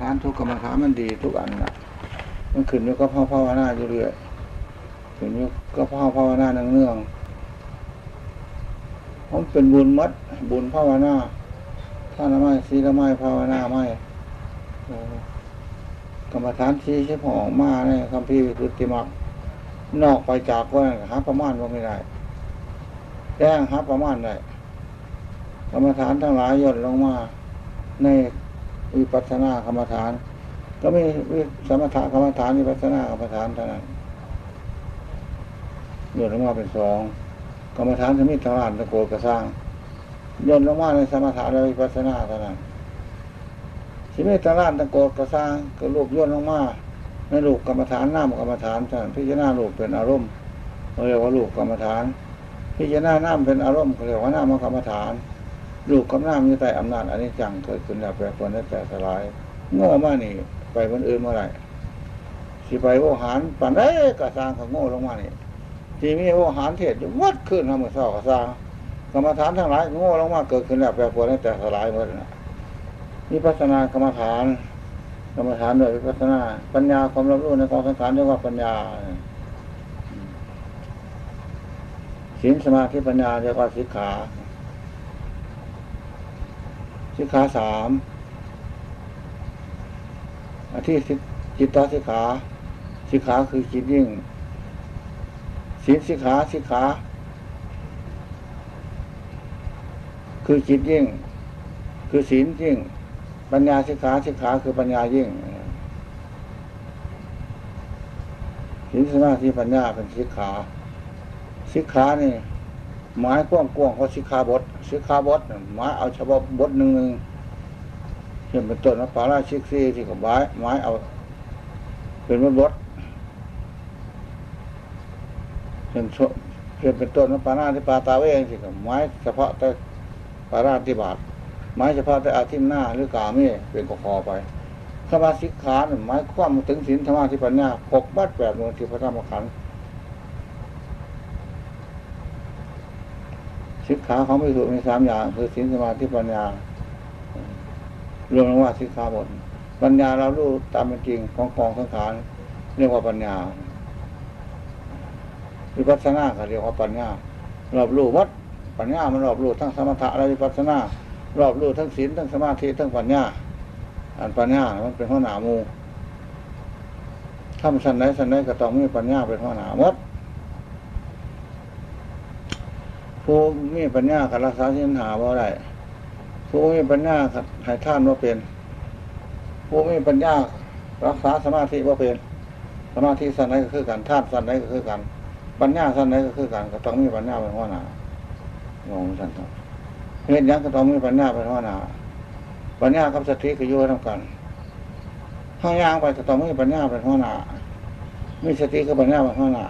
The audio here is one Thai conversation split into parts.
ฐานทุกกรรมฐานมันดีทุกอันนะมันขึ้นอยู่กับภาวนาอยู่เรื่อยขึ้นอยู่กับภาวนาเนื่องๆผมเป็นบุญมัดบุญภาวนาท่านละไม่ศีละไม่ภาวนาไม่กรรมฐานที่ใช้ผองมาเนี่ยคำพี่พุทธิมักนอกไปจากว่าหาประมาณว่าไม่ได้แจ้งหาประมาณได้กรรมฐานทั้งหลายย่นลงมาใน วิปัสสนากรรมฐาน ก็มีวิสมถกรรมฐานวิปัสสนากรรมฐานเท่านั้นย่นลงมาเป็นสองกรรมฐานจะมีทางานตะโกกระสร้างย่นลงมาในสมถะและวิปัสสนาเท่านั้นสิเมตรานตะโกกระสร้างก็ลูกย่นลงมาในลูกกรรมฐานน้ำกรรมฐานท่านพิจารณาลูกเป็นอารมณ์เรียกว่าลูกกรรมฐาน พิจารณาน้ำเป็นอารมณ์เรียกว่าน้ำกรรมฐาน ลูกกับน้ำอยู่ใต้อำนาจอันนี้จังเกิดขึ้นแล้วแปรปรวนแลแต่สลายโง่มากนี่ ไปวันอื่นเมื่อไรสิไปโอหารปันได้กระสร้างเขาโง่ลงมานี่ที่มีโอหารเทศอยู่วัดขึ้นทำมือเศร้ากระสร้างกรรมฐานทั้งหลายโง่ลงมาเกิดขึ้นแล้วแปรปรวนแลแต่สลายหมดนะนี่พัฒนากรรมฐานกรรมฐานโดยพัฒนาปัญญาความรับรู้ในกองสังขารเรียกว่าปัญญาศีลสมาธิปัญญาเรียกว่าสิกขา สิกขาสามอาที่จิตตสิกขาสิกขาคือจิตยิ่งศีลสิกขาสิกขาคือจิตยิ่ง คือศีลยิ่ง ปัญญาสิกขาสิกขาคือปัญญายิ่งศีลสมาธิปัญญาเป็นสิกขาสิกขานี่ หมายกว้างกว้างเขาสิกขาบทสิกขาบทหมายเอาเฉพาะบทหนึ่งเช่นเป็นต้นนะปาราชิกซีที่กับไม้ไม้เอา เป็นบทบทเช่นเช่นเป็นต้นนะปาราที่ปาตาเวงที่กับไม้เฉพาะแต่ปาราที่บาทไม้เฉพาะแต่อาทิตย์หน้าหรือกาเม่เป็นกคอไปขมาสิกขาหมายความถึงศีลธรรมะที่ปัญญาหกบัดแปดดวงที่พระธรรมขันธ์ สิกขาเขาไม่ถูกในสามอย่าง คือศีลสมาธิปัญญารวมว่าสิกขาบทปัญญาเรารู้ตามเป็นจริงของกองสังขารเรียกว่าปัญญาวิปัสสนาก็เรียกว่าปัญญารอบรู้วัดปัญญามันรอบรู้ทั้งสมถะและวิปัสสนารอบรู้ทั้งศีลทั้งสมาธิทั้งปัญญาอันปัญญามันเป็นหัวหนามูถ้ามันสันไหนสันไหนก็ต้องมีปัญญาเป็นหัวหนาวัด ผู้มีปัญญาขัดรักษาสินหาว่าไรผู้มีปัญญาขัดหายท่านว่าเป็น ผู้มีปัญญารักษาสมาธิว่าเป็น สมาธิสั้นไหนก็คือกันท่านสั้นไหนก็คือกัน ปัญญาสั้นไหนก็คือกันก็ต้องมีปัญญาเป็นหัวหน้างงสั้นต่อเห็นยังก็ต้องมีปัญญาเป็นหัวหน้าปัญญากับสติก็อยู่ทั้งกันห้างยางไปก็ต้องมีปัญญาเป็นหัวหน้ามีสติกับปัญญาเป็นหัวหน้า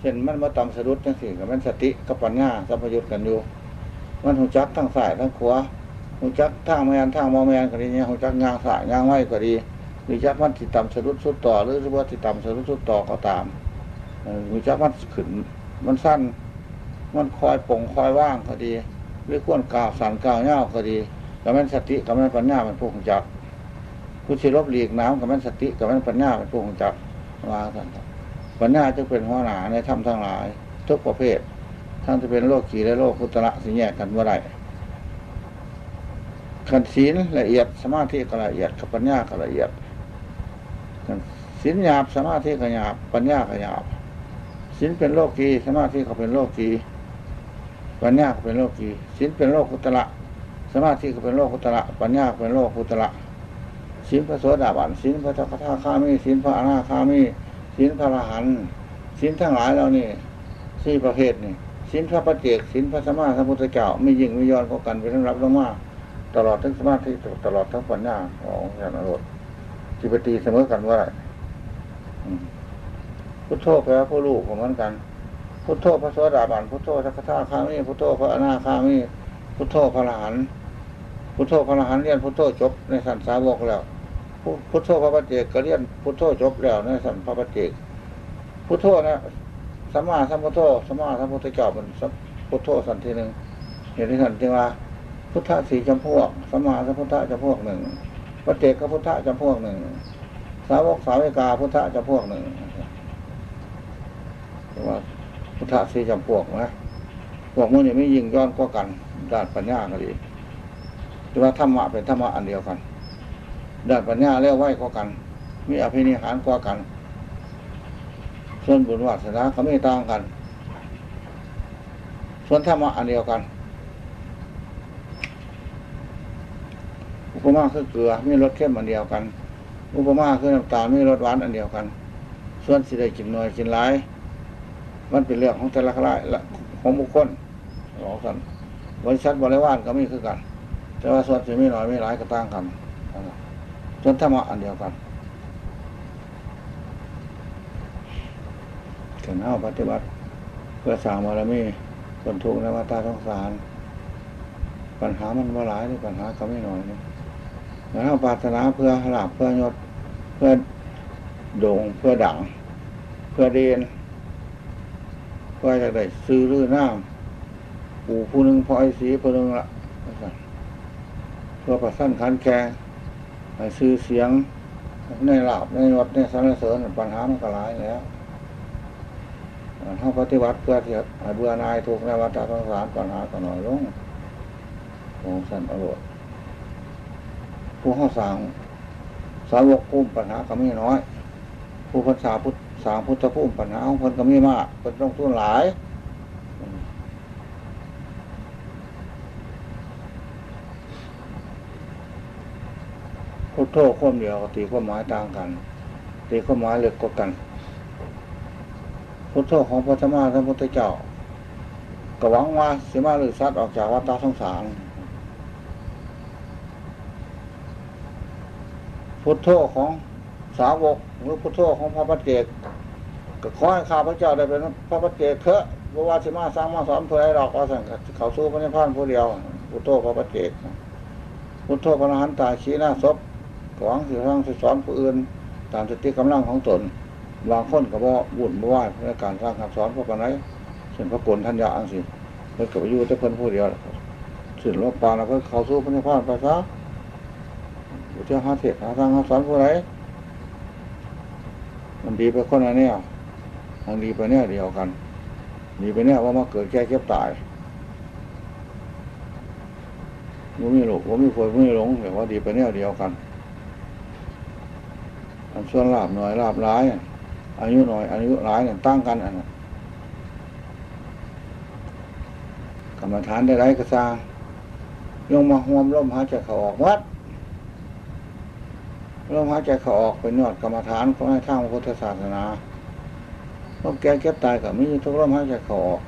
เช่นมันมาต่ำสะดุดทั้งสี่กับมันสติกับปัญญาสัมพยุตกันอยู่ มันหูจักทั้งสายทั้งขวาหูจักทางแมนทางมอแมนก็ดีเนี่ยหูจักงางสายงางไว้ก็ดีหรือจักมันติดต่ำสะดุดสุดต่อ หรือว่าติดต่ำสะดุดสุดต่อก็ตามหูจักมันขึ้นมันสั้น มันคอยป่งคอยว่างก็ดี หรือขวนกาวสันกาวเงาก็ดีกับมันสติกับมันปัญญาเป็นผู้หูจักผู้ชิลบหลีกน้ำกับมันสติกับมันปัญญาเป็นผู้หูจักวาสัน ปัญญาจะเป็นหัวหน้าในธรรมทั้งหลาย ทุกประเภท ทั้งจะเป็นโลกขีและโลกพุทธะสิแยกกันเมื่อไรขันศีลละเอียดสมาธิก็ละเอียดกับปัญญาก็ละเอียดศีลหยาบสมาธิก็หยาบปัญญาก็หยาบศีลเป็นโลกกีสมาธิก็เป็นโลกกีปัญญาก็เป็นโลกกีศีลเป็นโลกพุทธะสมาธิก็เป็นโลกพุทธะปัญญาเป็นโลกพุทธะศีลพระโสดาบันศีลพระทักทาข้ามีศีลพระอนาคามี ศีลพระอรหันต์ศีลทั้งหลายเรานี่สี่ประเภทนี่ศีลพระปฏิเจกศีลพระสมมาสัมพุทธเจ้าไม่ยิ่งไม่ย้อนกันไปทั้งรับลงมาตลอดทั้งสมาธิตลอดทั้งปัญญาของญาณโรดจิปตีเสมอกันว่าไรพุทโธแปลผู้ลูกของมันกัน พุทโธพระสวสดาบันพุทโธสักทาคามีพุทโธพระอนาคามีพุทโธพระรหันพุทโธพระรหันเรียนพุทโธจบในสันสาวกแล้ว พุทโธพระปฏิเจกก็เรียนพุทโธจบแล้วในสัมพระปฏิเจกพุทโธนะสัมมาสัมพุทโธสัมมาสัมพุทธเจ้าเป็นพุทโธสันทีหนึ่งเห็นที่สันจึงว่า พุทธะสี่จำพวกสัมมาสัมพุทธะจำพวกหนึ่งปพระเจกกับพุทธะจำพวกหนึ่งสาวกสาวิกาพุทธะจำพวกหนึ่งว่าพุทธะสี่จำพวกนะพวกมันนี่ไม่ยิงย้อนก็กันด้านปัญญาก็ดีแต่ว่าธรรมะเป็นธรรมะอันเดียวกัน ด้านปัญญาเรียกไว้ก็กัน มีอภินิหารก็กัน ส่วนบุญวัฒนาเขาไม่ต่างกัน ส่วนธรรมะอันเดียวกันอุปมาคือเกลือมีรสเข้มอันเดียวกัน อุปมาคือน้ำตาลมีรสหวานอันเดียวกัน ส่วนสิได้กินน้อยกินหลาย มันเป็นเรื่องของแต่ละคลายของบุคคลหลอกสันบริษัทบริวารก็มีคือกัน แต่ว่าส่วนสิมีน้อยไม่หลายก็ต่างกัน ส่วนธรรมะอันเดียวกันถึงเอาปฏิบัติ เพื่อสางบารมีคนทุกข์ในวัฏสงสาร ปัญหามันมาหลายนี่ปัญหาก็ไม่น้อยนี่แล้วเราปรารถนาเพื่อหลับเพื่อยศเพื่อโด่งเพื่อดังเพื่อเดนเพื่อจะได้ซื้อรื้อน้ำปู่ผู้หนึ่งพอไอ้สีผู้หนึ่งละเพื่อประสั้นคันแก ซื้อเสียงในหลับในยศในสรรเสริญปัญหามันก็หลายแล้วเขาปฏิบัติเพื่อที่เบื่อนายถูกในวัฏสงสารปัญหาก็น้อยลงของสันอรรถผู้ข้าสางสาวกพุ่มปัญหาก็ไม่น้อย ผู้พันษาพุทธสางพุทธพุ่มปัญหาของคนก็ไม่มากคนต้องทุนหลาย โธข้อมเดียวตีข้อหมายต่างกันตีข้อหมายเล็กกว่ากัน พุทโธของพระธรรมท่านพุทธเจ้ากหวังว่าสิมาหรือซัดออกจากวัฏสงสารพุทโธของสาวกหรือพุทโธของพระปัจเจกก็ขอให้ข้าพระเจ้าได้เป็นพระปัจเจกเถอะเพราะว่าสิมาสร้างมาสอนเพื่อให้เราก็สั่งเขาสู้พระนิพพานผู้เดียวพุทโธพระปัจเจกพุทโธพระอรหันตาชี้หน้าศพ หวังสิสร้างสิสอนผู้อื่น ตามสติกำลังของตนบางคนก็บ่บุญบ่ว่าในการสร้างคำสอนพวกกันไหนเช่นพระกลทัญญาอังสิเพื่อกับอยู่แต่เพิ่นผู้เดียวสิ่งโลกปาแล้วเพื่อเขาสู้พระนิพพานไปซะเจ้าหาเทศหาทางหาสอนผู้ไรมันดีไปคนละแนวทางดีไปแนวเดียวกันดีไปแนวว่ามาเกิดแก่เก็บตายว่ามีหลงว่ามีฝนว่ามีหลงแต่ว่าดีไปแนวเดียวกัน ส่วนลาบหน่อยลาบร้ายอายุหน่อยอายุร้ายเนี่ยตั้งกันอันนั้นกรรมฐานได้ไรก็สร้างลงมาห่วมร่มหาใจเขาออกวัดลมหายใจเขาออกเป็นยอดกรรมฐานของให้ทางพุทธศาสนาพวกแก่เก็บตายกับมีทุกลมหายใจเขาออก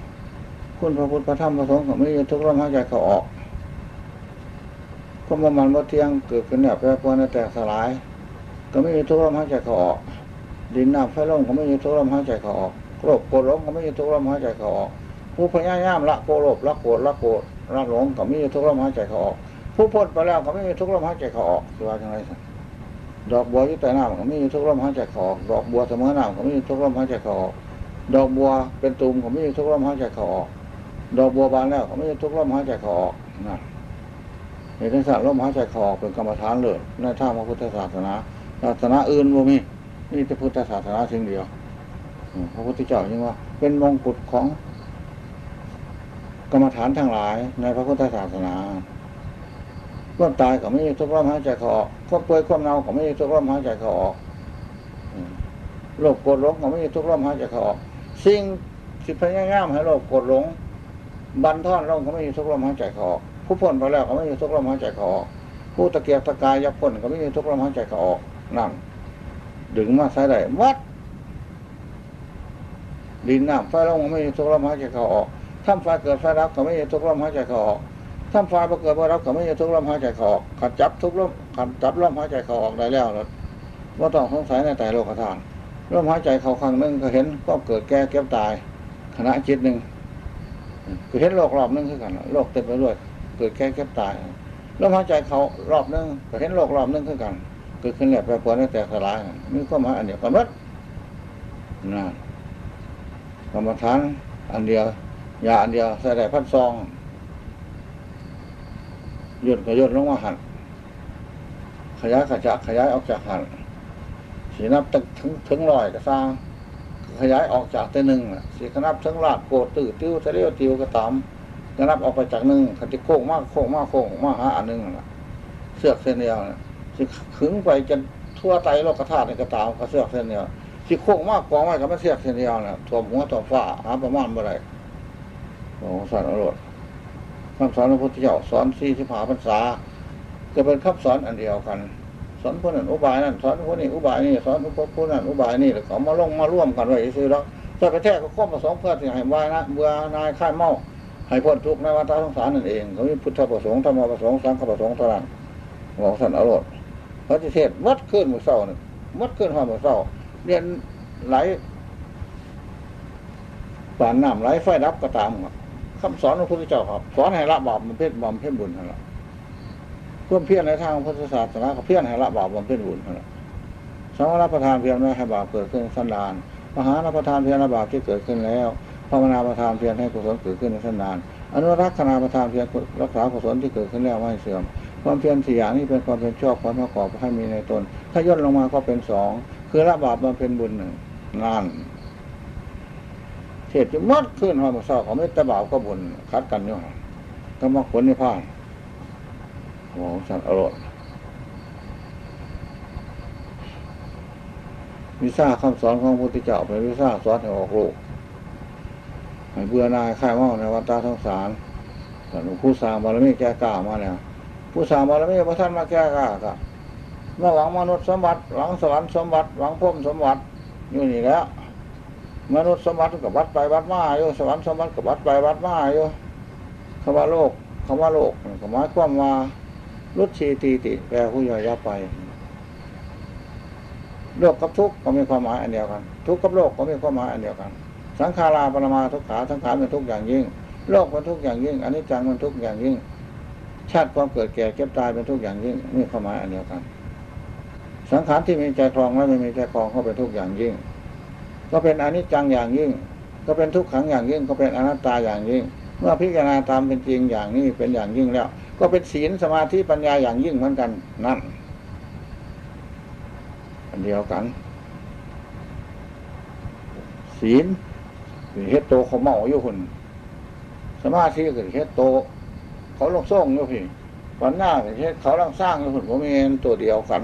คุณพระพุทธพระธรรมพระสงฆ์กับมีทุกลมหายใจเขาออกก็มามันว่าเที่ยงเกิดขึ้นเนี่ยแปรปรวนแตกสลาย ก็ไม่มีทุกลมหายใจเขาออก ดินน้ำไฟลมก็ไม่มีทุกลมหายใจเขาออกโกรธโกรธลงก็ไม่มีทุกลมหายใจเขาออก ผู้พญายามละโกรธละโกรธละโกรธละหลงก็ไม่มีทุกลมหายใจเขาออก ผู้พ้นไปแล้วก็ไม่มีทุกลมหายใจเขาออกคือว่าอย่างไรสักดอกบัวอยู่ใต้น้ำก็ไม่มีทุกลมหายใจเขาออก ดอกบัวเสมอน้ำก็ไม่มีทุกลมหายใจเขาออก ดอกบัวเป็นตุ่มก็ไม่มีทุกลมหายใจเขาออก ดอกบัวบานแล้วก็ไม่มีทุกลมหายใจเขาออกนะในทางศาสตร์ลมหายใจเขาออกเป็นกรรมฐานเลยในท่างพระพุทธศาสนา ศาสนาอื่นบ่มีนี่แต่พุทธศาสนาเพียงเดียวพระพุทธเจ้ายังว่า เป็นมงกุฎของกรรมฐานทั้งหลายในพระพุทธศาสนาความตายก็ไม่ทุกข์ร้อนหายใจเขาออกความป่วยความเน่าก็ไม่ทุกข์ร้อนหายใจเขาออกโรคปวดหลงก็ไม่ทุกข์ร้อนหายใจเขาออก สิ่งสิพยายามให้โรคปวดหลงบันท่อนลงก็ไม่ทุกข์ร้อนหายใจเขาออกผู้พ้นไปแล้วก็ไม่ทุกข์ร้อนหายใจเขาออกผู้ตะเกียบตะกายยับพ้นก็ไม่ทุกข์ร้อนหายใจเขาออก นั่นดึงมาใช้ได้วัดดินน้ำไฟลงก็ไม่ทุกข์ร้อนหายใจเขาออกถ้ำไฟเกิดไฟรับก็ไม่ทุกข์ร้อนหายใจเขาออกถ้าฟ้าเกิดว่ารับก็ไม่ทุกลมหายใจเขาออกขัดจับทุกลมขัดจับลมหายใจเขาออกได้แล้วนะว่าต้องสงสัยในแต่โลกธาตุลมหายใจเขาครั้งหนึ่งก็เห็นก็เกิดแก่เก็บตายขณะจิตหนึ่งก็เห็นโลกรอบนึงขึ้นกันโลกเต็มไปด้วยเกิดแก่เก็บตายลมหายใจเขารอบนึงก็เห็นโลกรอบนึงขึ้นกัน เกิดขึ้นแหลกไปปวนแต่สลายมีความาอันเดียวกันหมดนะกรรมฐานอันเดียวยาอันเดียวใส่ได้พันซองย่นก็ย่นลงมาหันขยายขจักขยายออกจากหันสีนับถึงถึงลอยก็สร้าง ขยายออกจากตัวหนึ่งสีขนับถึงลาดโกดตื้อติ้วเสลียวติ้วก็ตามขนับออกไปจากหนึ่งขันติโค้งมากโค้งมากโค้งมากหาอันหนึ่งเสือกเส้นเดียว สิขึงไปจนทั่วไตโลกธาตุในกระตามก็เสือกเส้นเดียวสิโค้งมากกว่าไม่ก็ไม่เสือกเส้นเดียวน่ะถ่วมหัวถ่วมฝ้าหาประมาณเมื่อไรโอ้สอนอรรถคำสอนพระพุทธเจ้าสอนสี่สิบหาพรรษาจะเป็นคำสอนอันเดียวกัน สอนคนนั้นอุบายนั่นสอนคนนี้อุบายนี่สอนคนนั้นอุบายนี่แล้วเขามาลงมาร่วมกันไว้ซื้อแล้วจะไปแท้ก็ข้อมาสองเพื่อที่ให้ว่านะเบื่อนายค่ายเมาให้พ้นทุกข์ในวัฏสงสารนั่นเองเขามีพุทธประสงค์ธรรมประสงค์สังฆประสงค์เท่านั้นบอกสันอรรถ พระเทศมัดขึ้นมือเศร้านี่งมัดขึ้นห้องมือเศร้าเรียนไหลป่านน้ำไหลไฟดับก็ตามคำสอนของพระพุทธเจ้าครับ สอนให้ละบาปมันเพ็ญบำเพ็ญบุญนั่นแหละเพื่อเพียรในทางพุทธศาสนาเขาเพียรให้ละบาปบำเพ็ญบุญนั่นแหละสองรัประทานเพียรไม่ให้บาปเกิดขึ้นสันดาน มหารัประทานเพียรละบาปที่เกิดขึ้นแล้วภาวนาประทานเพียรให้กุศลเกิดขึ้นในสันดานอนุรักษณาประทานเพียรรักษากุศลที่เกิดขึ้นแล้วไม่เสื่อม ความเพียรสี่อย่างนี้เป็นความเพียรชอบความประกอบให้มีในตน ถ้าย่นลงมาก็เป็นสองคือละบาปบำเพ็ญบุญหนึ่งนั่นเทศจะมัดขึ้นห้อยมาเศร้าเขาไม่ต่บาปก็บุญคัดกันอยู่ก็มาผลในผ้าโอ้สันอรรถวิชาคำสอนของพระพุทธเจ้าเป็นวิชาสอนให้ออกโลกให้เบื่อนายค่ายเมาในวัฏฏะทั้งสารแต่หลวงผู้สร้างบารมีแก่กล้ามาแล้ว ผู้สางบารมีพระท่านมาแก่กล้าก็เมื่อหวังมนุษย์สมบัติ หวังสวรรค์สมบัติ หวังพุ่มสมบัติอยู่นี่แล้วมนุษย์สมบัติกับวัดไปวัดมาอยู่สวรรค์สมบัติกับวัดไปวัดมาอยู่คำว่าโลกคำว่าโลกก็หมาความว่ารุดชีตีติแปลผู้ย่อยยับไปโลกกับทุกข์ก็มีความหมายอันเดียวกัน ทุกข์กับโลกก็มีความหมายอันเดียวกัน สังขาราปรมาทุกขาสังขารเป็นทุกข์อย่างยิ่ง โลกเป็นทุกข์อย่างยิ่งอันนี้จังเป็นทุกข์อย่างยิ่ง ชาติความเกิดแก่เก็บตายเป็นทุกอย่างยิ่งมีความหมายอันเดียวกัน สังขารที่มีใจคลองและไม่มีใจคลองก็เป็นทุกอย่างยิ่ง ก็เป็นอนิจจังอย่างยิ่ง ก็เป็นทุกขังอย่างยิ่ง ก็เป็นอนัตตาอย่างยิ่ง เมื่อพิจารณาตามเป็นจริงอย่างนี้เป็นอย่างยิ่งแล้ว ก็เป็นศีลสมาธิปัญญาอย่างยิ่งเหมือนกันนั่นอันเดียวกัน ศีลเฮ็ดโตเขาเมาอยู่คนสมาธิก็เฮ็ดโต เขาลงส่งอยู่พี่วันหน้าเฮ็ดเขาลังสร้างอยู่คนผมเองตัวเดียวกัน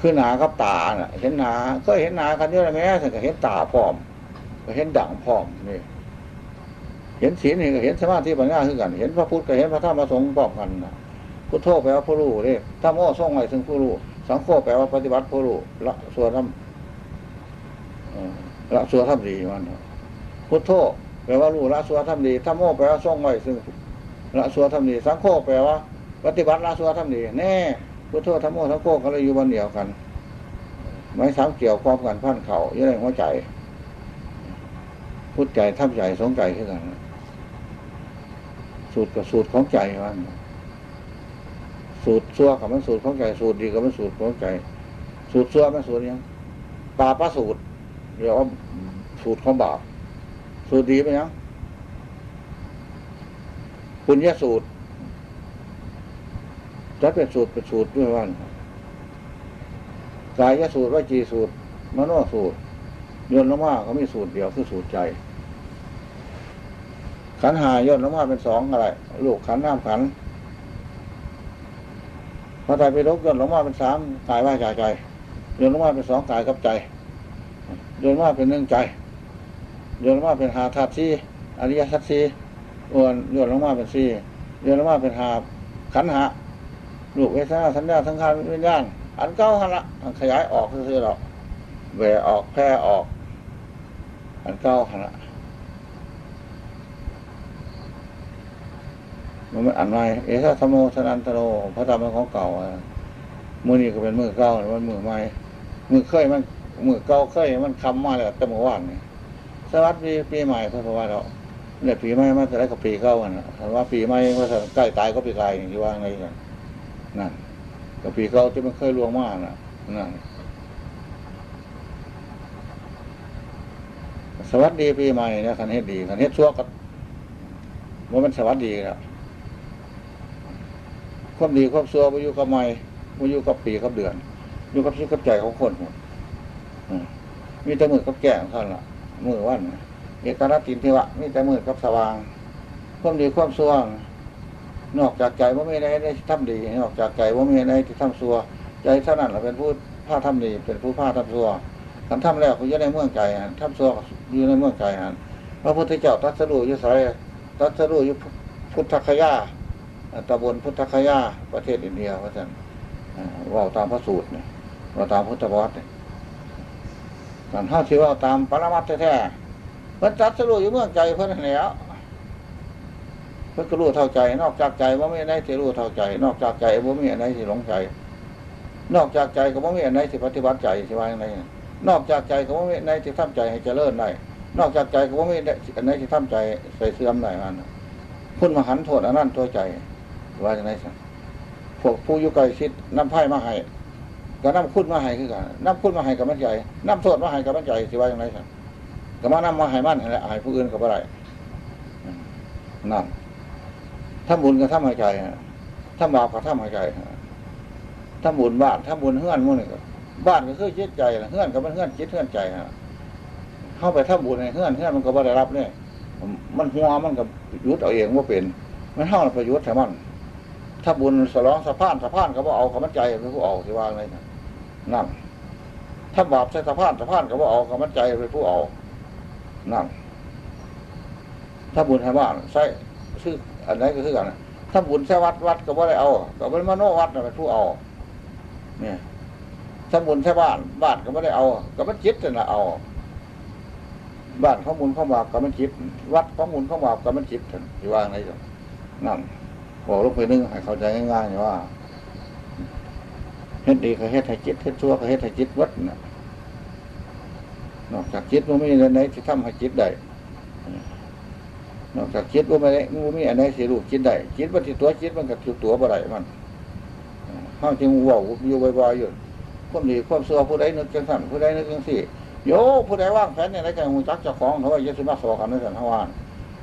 คือหนากับตาน่ะ เห็นหนาก็เห็นหนากันเยอะแม้แต่ก็เห็นตาพร้อม ก็เห็นดั่งพร้อมนี่เห็นศีลนี่ก็เห็นสมาธิปัญญาคือกัน เห็นพระพุทธก็เห็นพระธรรมพระสงฆ์พร้อมกันนะพุทโธแปลว่าผู้รู้นี่ธรรมโอส่งไว้ถึงผู้รู้สังโฆแปลว่าปฏิบัติผู้รู้ละส่วนทำละส่วนทำดีมันพุทโธ ลว่ารู้ละส่วทำดีธรรมโอแปลว่าส่งไว้ซึ่งละส่วทำดีสังโฆแปลว่า ปฏิบัติละส่วทำดีแน่พุทโธธรรมโอสังโฆก็เลยอยู่บนเดียวกัน ไม่สามเกี่ยวข้องกันพันเขาอยู่ในหัวใจพุทธใจทับใจสงใจขึ้นกันสูตรกับสูตรของใจมันสูตรซัวกับมันสูตรของใจ สูตรดีกับมันสูตรของใจ สูตรซัวมันสูตรยังปาปะสูตรเรียกว่าสูตรของบาป สูตรดีไปยังปุญญสูตรจะเป็นสูตรเป็นสูตรด้วยวันกายสูตรวิจีสูตร มโนสูตรยนลงมาเขามีสูตรเดียวคือสูตรใจ ขันหายย่นลงมาเป็นสองอะไร ลูกขันน้ำขันพระไตรปิฎกย่นลงมาเป็นสามกายว่าใจใจย่นลงมาเป็นสองกายกับใจย่นลงมาเป็นหนึ่งใจ ย่นลงมาเป็นหาธาตุสี่อริยสัจสี่อ้วนย่นลงมาเป็นสี่ย่นลงมาเป็นหาขันหาลูกเวทนาสัญญาสังขารวิญญาณอันเก้าหันละอันขยายออกคือเราแหวออกแพร่ออก อันเก้าหันละมันไม่อ่านไว้เอสธโมสนันตโรพระธรรมของเก่ามือนี้ก็เป็นมือเก้ามันมือใหม่มือเคยมันมือเก้าเคยมันคำมาแล้วแต่เมื่อวานนี่ สวัสดีปีใหม่พระพว่าเราเนี่ยปีใหม่มาแต่ได้กับปีเก้าอะนะว่าปีใหม่ว่าใกล้ตายก็ปีกายอย่างที่ว่าไงกันนั่นกับปีเก้าที่มันเคยล่วงมากนะนั่นสวัสดีปีใหม่นะคันเฮ็ดดีคันเฮ็ดชั่วก็ว่ามันสวัสดีครับความดีความซัวไปอยู่กับไม่ไปอยู่กับปีกับเดือน อยู่กับชีวิตกับใจของคนหมดมีแต่มือกับแก่ของท่านั้นละ มือวันเอกราตินเทวะมีแต่มือกับสว่างความดีความซัวนอกจากใจว่าไม่ได้ได้ทำดี นอกจากใจว่าไม่ได้ที่ทำซัวใจเท่านั้นเราเป็นผู้ผ้าทำดีเป็นผู้ผ้าทำซัวทำทำแล้วคุณอยู่ในเมืองใจฮะทำซัวอยู่ในเมืองใจฮะพระพุทธเจ้าตัสรุยุสายตัสรุยุพุทธคยาตะบนพุทธคยาประเทศอินเดียพระท่านว่าตามพระสูตรเนี่ยว่าตามพุทธวัตรเนี่ย การห้าชีว่าตามปรมัตถแท้ๆเพิ่นตัดสรุอยู่เมืองใจเพิ่นแล้วเพิ่นก็รู้เท่าใจ นอกจากใจว่าไม่ได้ที่รู้เท่าใจ นอกจากใจว่าไม่ได้ที่หลงใจ นอกจากใจก็ว่าไม่ได้ที่ปฏิบัติใจที่ว่าอย่างไรนอกจากใจก็ว่าไม่ได้ที่ทำใจให้เจริญได้นอกจากใจก็ว่าไม่ได้อันไหนที่ทำใจใส่เสื่อมได้มันพุ่นมาหันโทษอันนั้นตัวใจว่าอย่างไรสัพวกผู้ยุไกชิดน้ำไพ่มาให้ ก็น้ำคุ้นมาให้คือกันน้ำคุ้นมาให้กับมันใจน้ำโทษมาให้กับมันใจสิว่าอย่างไรสักก็มาน้ำมาให้มันอะไรให้ผู้อื่นกับอะไรนั่นถ้าบุญก็ทำให้ใจถ้าบาปก็ทำให้ใจถ้าบุญบ้านถ้าบุญเฮื่อนมุ่นก็บ้านก็คือจิตใจเฮื่อนก็มันเฮื่อนจิตเฮื่อนใจฮะเข้าไปถ้าบุญในเฮื่อนเฮื่อนมันก็บ่ได้รับเนี่ยมันหัวมันก็ยุดเอาเองว่าเป็น มันเท่าประยุทธ์แต่มัน ถ้าบุญสลองสะพานสะพานก็บ่เอาคำมันใจไปผู้เอาที่ว่าอะไรนั่ นั่งถ้าบาปใส่สะพานสะพานก็บ่เอาคำมันใจไปผู้เอานั่นถ้าบุญให้บ้านใส่ซื้ออันไหนก็คือกันถ้าบุญใส่วัดวัดก็บ่ได้เอาก็เป็นมโนวัดเป็นผู้เอา เนี่ยถ้าบุญใส่บ้านบ้านก็ไม่ได้เอา ก็มันจิตนั่ละเอา บ้านข้อมูลข้อบาปกับมันจิต วัดข้อมูลข้อบาปกับมันจิตที่ว่าไงจ้ะนั่นบอกลูกไปนึงให้เข้าใจง่ายๆว่า เฮ็ดดีก็เฮ็ดให้จิตเฮ็ดชั่วก็เฮ็ดให้จิตวัดนะนอกจากจิตว่าไม่ในไหนที่ทำให้จิตได้นอกจากจิตว่าไม่ได้มันมีอะไรสิรูปจิตได้จิตว่าที่ตัวจิตมันกับตัวบ่ได้มันห้ามจริงว่าอยู่บ่อยๆอยู่ความดีความชั่วผู้ใดนึกจังสั่นผู้ใดนึกจังสี่โยผู้ใดว่างแผนเนี่ยไรกันหูจักเจ้าของเขาว่าเยสุมาสอกันนั่นสันทวาน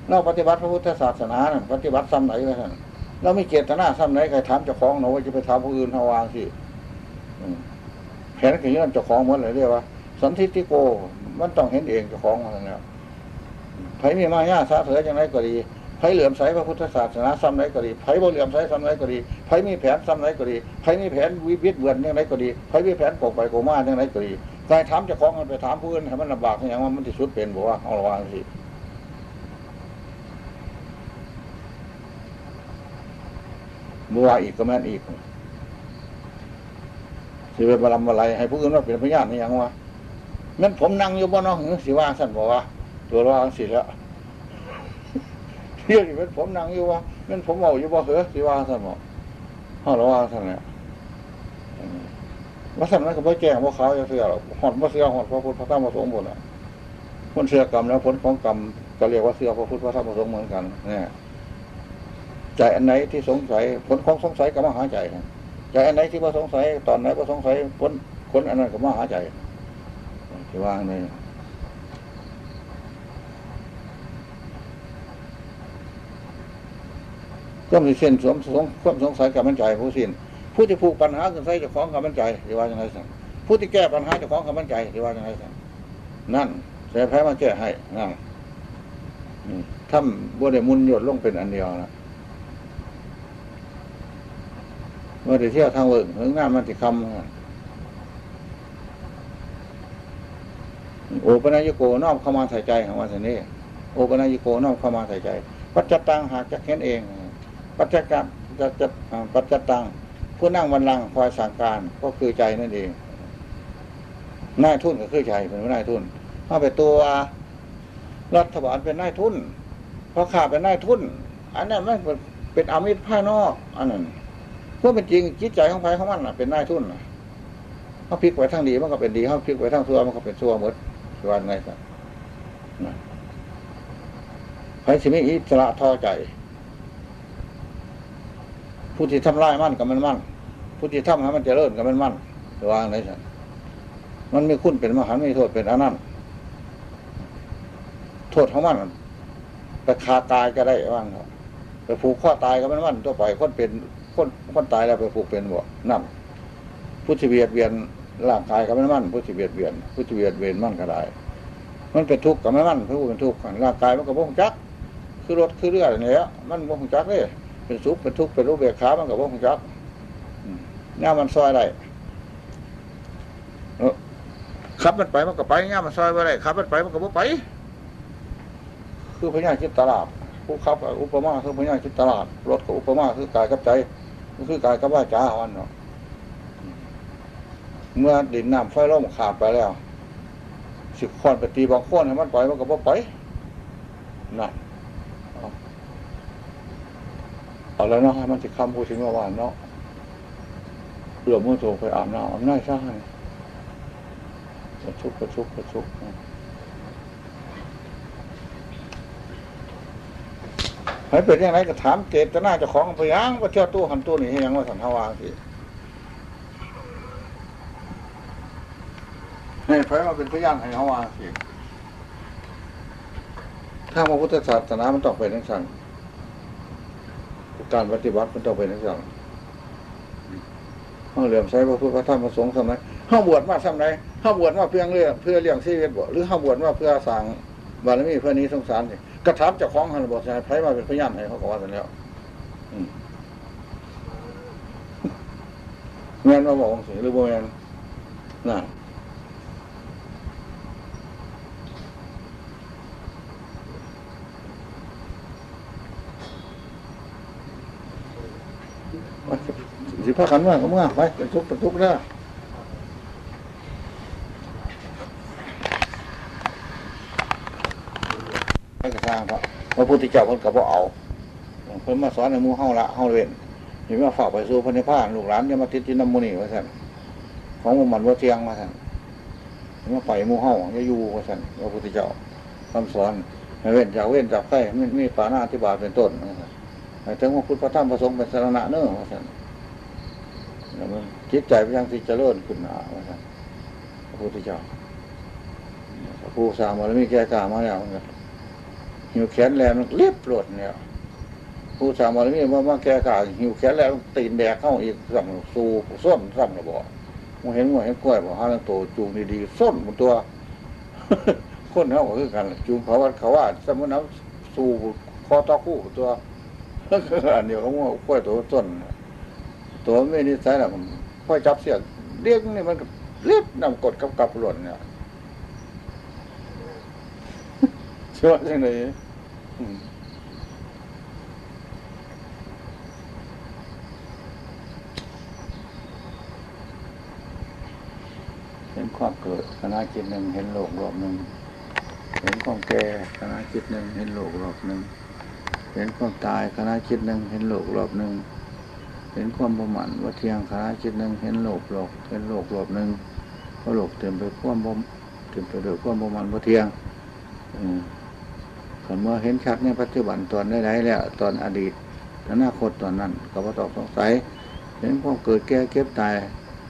เราปฏิบัติพระพุทธศาสนาเนี่ยปฏิบัติซ้ำไหนกันท่นเราไม่เจตนาซ้ำไหนใครถามเจ้าของเราว่าจะไปถามผู้อื่นทวางสิ แผนคือยื่นเจ้าของเหมือนเลยเรียกว่า สันทิติโก มันต้องเห็นเองเจ้าของมาแล้วไผมีมาญาสาเถอยังไงก็ดีไผเหลื่อมใสพระพุทธศาสนาซ้ำไหนก็ดีไผบ่เหลื่อมใสซ้ำไหนก็ดีไผมีแผนซ้ำไหนก็ดีไผมีแผนวิบิตเบือนยังไงก็ดีไผมีแผนโกไปโกมายังไงก็ดีใครถามจะคล้องมันไปถามผู้อื่นให้มันลำบากอย่างว่ามันที่สุดเป็นบอกว่าเอาระวังสิบัวอีกก็แม่นอีก สิเป็นบารมีอะไรให้ผู้อื่นว่าเป็นพยานนี่ยังวะนั่นผมนั่งอยู่บนน้องสิว่าสั่นบอกว่าตัวระวังสิแล้วเที่ยวที่เป็นผมนั่งอยู่วะนั่นผมเอาอยู่บ่เหรอสิว่าสั่นบอกห้าระวังสั่นเนี่ยว่าสั่นนั้นก็ไม่แจ้งว่าเขาจะเสือหรอกหอดว่าเสือหอดพระพุทธพระธรรมพระสงฆ์หมดอะคนเสือกรรมแล้วผลของกรรมก็เรียกว่าเสือพระพุทธพระธรรมพระสงฆ์เหมือนกันเนี่ยใจอันไหนที่สงสัยผลของสงสัยก็มาหาใจ ใจอันไหนที่ว่าสงสัยตอนไหนว่าสงสัยผลผลอันนั้นก็มาหาใจที่ว่างเลยก็มีเส้นสวมสงควมสงสัยกับมันใจผู้สิ้นผู้ที่ผูกปัญหาขึ้นใส่จะคล้องกับมันใจที่ว่าอย่างไรสั่งผู้ที่แก้ปัญหาจะคล้องกับมันใจที่ว่าอย่างไรสั่งนั่นแส่แพ้มาแก้ให้นั่นทำบัวเดมุนหยดลงเป็นอันเดียวนะ เมื่อเที่ยวทางเวิร์กถึงหน้ามันติคำโอปนัยโกนอมเข้ามาใส่ใจของวันนี้โอปนัยโกนอมเข้ามาใส่ใจ ปัจจตังหากจะเห็นเอง ปัจจกรรจะจะปัจจตังผู้นั่งวันลังคอยสั่งการก็คือใจนั่นเองนายทุนก็คือใจเป็นนายทุนถ้าไปตัวรัฐบาลเป็นนายทุนพราะขาเป็นนายทุน อันนั้นไม่เป็นอามิตรภายนอก อันนั้น พราะเป็นจริงจิตใจของใครของมันเป็นนายทุนเขาพลิกไปทางดีมันก็เป็นดีเขาพลิกไปทางชั่วมันก็เป็นชั่วหมดคือว่าไงครับใครสิม่อิสระท้อใจผู้ที่ทำลายมั่นกับมันมั่นผู้ที่ทำให้มันเจริญกับมันมั่นวางไหนสันมันมีคุณเป็นมหันมีโทษเป็นอนันต์โทษของมันไปคาตายก็ได้ว่างครับไปผูกข้อตายกับมันมั่นตัวปล่อยคนเป็น คนคนตายแล้วไปผูกเป็นบ่นั่นผู้ที่เบียดเบียนร่างกายก็ไม่มั่นผู้ที่เบียดเบียนผู้ที่เบียดเบียนมั่นก็ได้ มันเป็นทุกข์กับไม่มั่นผู้เป็นทุกข์ร่างกายมันก็บ่งจัก คือรถคือเรืออะไรเนี่ยมันบ่งจักเลยเป็นสุขเป็นทุกข์เป็นรูปเบียขามันก็บ่งจักย่ามันซอยได้ขับมันไปมันก็ไปย่ามันซอยไปได้ขับมันไปมันก็บ่ไป คือพญาคิดตลาดผู้ขับอุปมาคือพญาคิดตลาดรถกับอุปมาคือกายกับใจ คือกายกับว่าจ้าวันเนาะเมื่อดินน้ำไฟร่มขาดไปแล้ว สิบคนไปตีบางคนให้มันไปมันก็บ่ไปนั่นเอาแล้วเนาะให้มันสิคำพูดถึงเมื่อวานเนาะเพื่อมือโทรไปอาบน้ำอาบน้ำใช่ไหมประชุกประชุกประชุก ให้เป็นยังไงก็ถามเจตนาเจ้าของไปยังว่าเชื่อตู้หันตู้นี่ให้ยังว่าสันทวาสิให้ไฟมาเป็นพยานให้เขาวาสิถ้าพระพุทธศาสนามันต้องเป็นทั้งสั่งการปฏิบัติมันต้องเป็นทั้งสั่งห้องเหลื่อมใช้พระพุทธพระธรรมพระสงฆ์สมัยห้องบวชมาสมัยห้องบวชมาเพื่อเรื่องเพื่อเลี้ยงชีวิตบ่หรือห้องบวชมาเพื่อสั่ง บารมีเพื่อนี้สงสารสิกระทับเจ้าของหันบอกใช่ไผมาเป็นพยานให้เขาก็ว่าสันแล้วแม่นว่าบอกสิหรือบ่แมนน่ะสิพากันเมื่อก็เมื่อไปเป็นทุกข์เป็นทุกข์นะไม่ กระทางเพราะพระพุทธเจ้าเพิ่นกับว่าเอาเพิ่นมาสอนในมู่เฮาละเฮาเว้นเห็นว่าฝากไปสู่พระนิพพานลูกหลานอย่ามาติดที่น้ำมูนี่ว่าสั่นของมันมันว่าเทียงมาสั่นเห็นว่าไปหมู่เฮาอย่าอยู่ว่าสั่นพระพุทธเจ้าคำสอนเว้นจากเว้นจากไข่ไม่ไมีปาหน้าธิบาตเป็นต้นให้ถึงว่าพุทธพระธรรมพระสงฆ์เป็นสารณะเนื้อว่าสั่นแล้วมันจิตใจไปยังที่เจริญขึ้นมาว่าสั่นพระพุทธเจ้าผู้สร้างบารมีแก่กล้ามาแล้วมัน หิวแขนแรงเรียบปลดเนี่ยผู้สางบารมีว่ามาแก่กล้าหิวแขนแรงตีนแดกเข้าอีกสั่งสู่ส้นสั่งระบอกมันเห็นมันเห็นกล้วยบอกห้าลังโตจูงดีๆส้นบนตัวคนเขาคือกันจูงเขาว่าเขาว่าสมมติน้ำสู่คอตอคู่ตัวอันเดียวเขาว่ากล้วยตัวส้นตัวไม่นิสัยหรอกค่อยจับเสียเรียกนี่มันเรียบนำกดกับกับหล่นเนี่ยเชื่อจัง เห็นความเกิดคณะจิตหนึ่งเห็นโลกรอบหนึ่งเห็นความแก่คณะจิตหนึ่งเห็นโลกรอบหนึ่งเห็นความตายคณะจิตหนึ่งเห็นโลกรอบหนึ่งเห็นความประมันว่าเทียงคณะจิตหนึ่งเห็นโลกโลกเห็นโลกรอบหนึ่งเพราะโลกเต็มไปความบ่มเต็มไปด้วยความประมันว่าเทียง อืม คำว่าเห็นชัดในปัจจุบันตอนได้ๆแล้วตอนอดีตอนาคตตอนนั้นก็บ่ต้องสงสัยเห็นความเกิดแก่เก็บตาย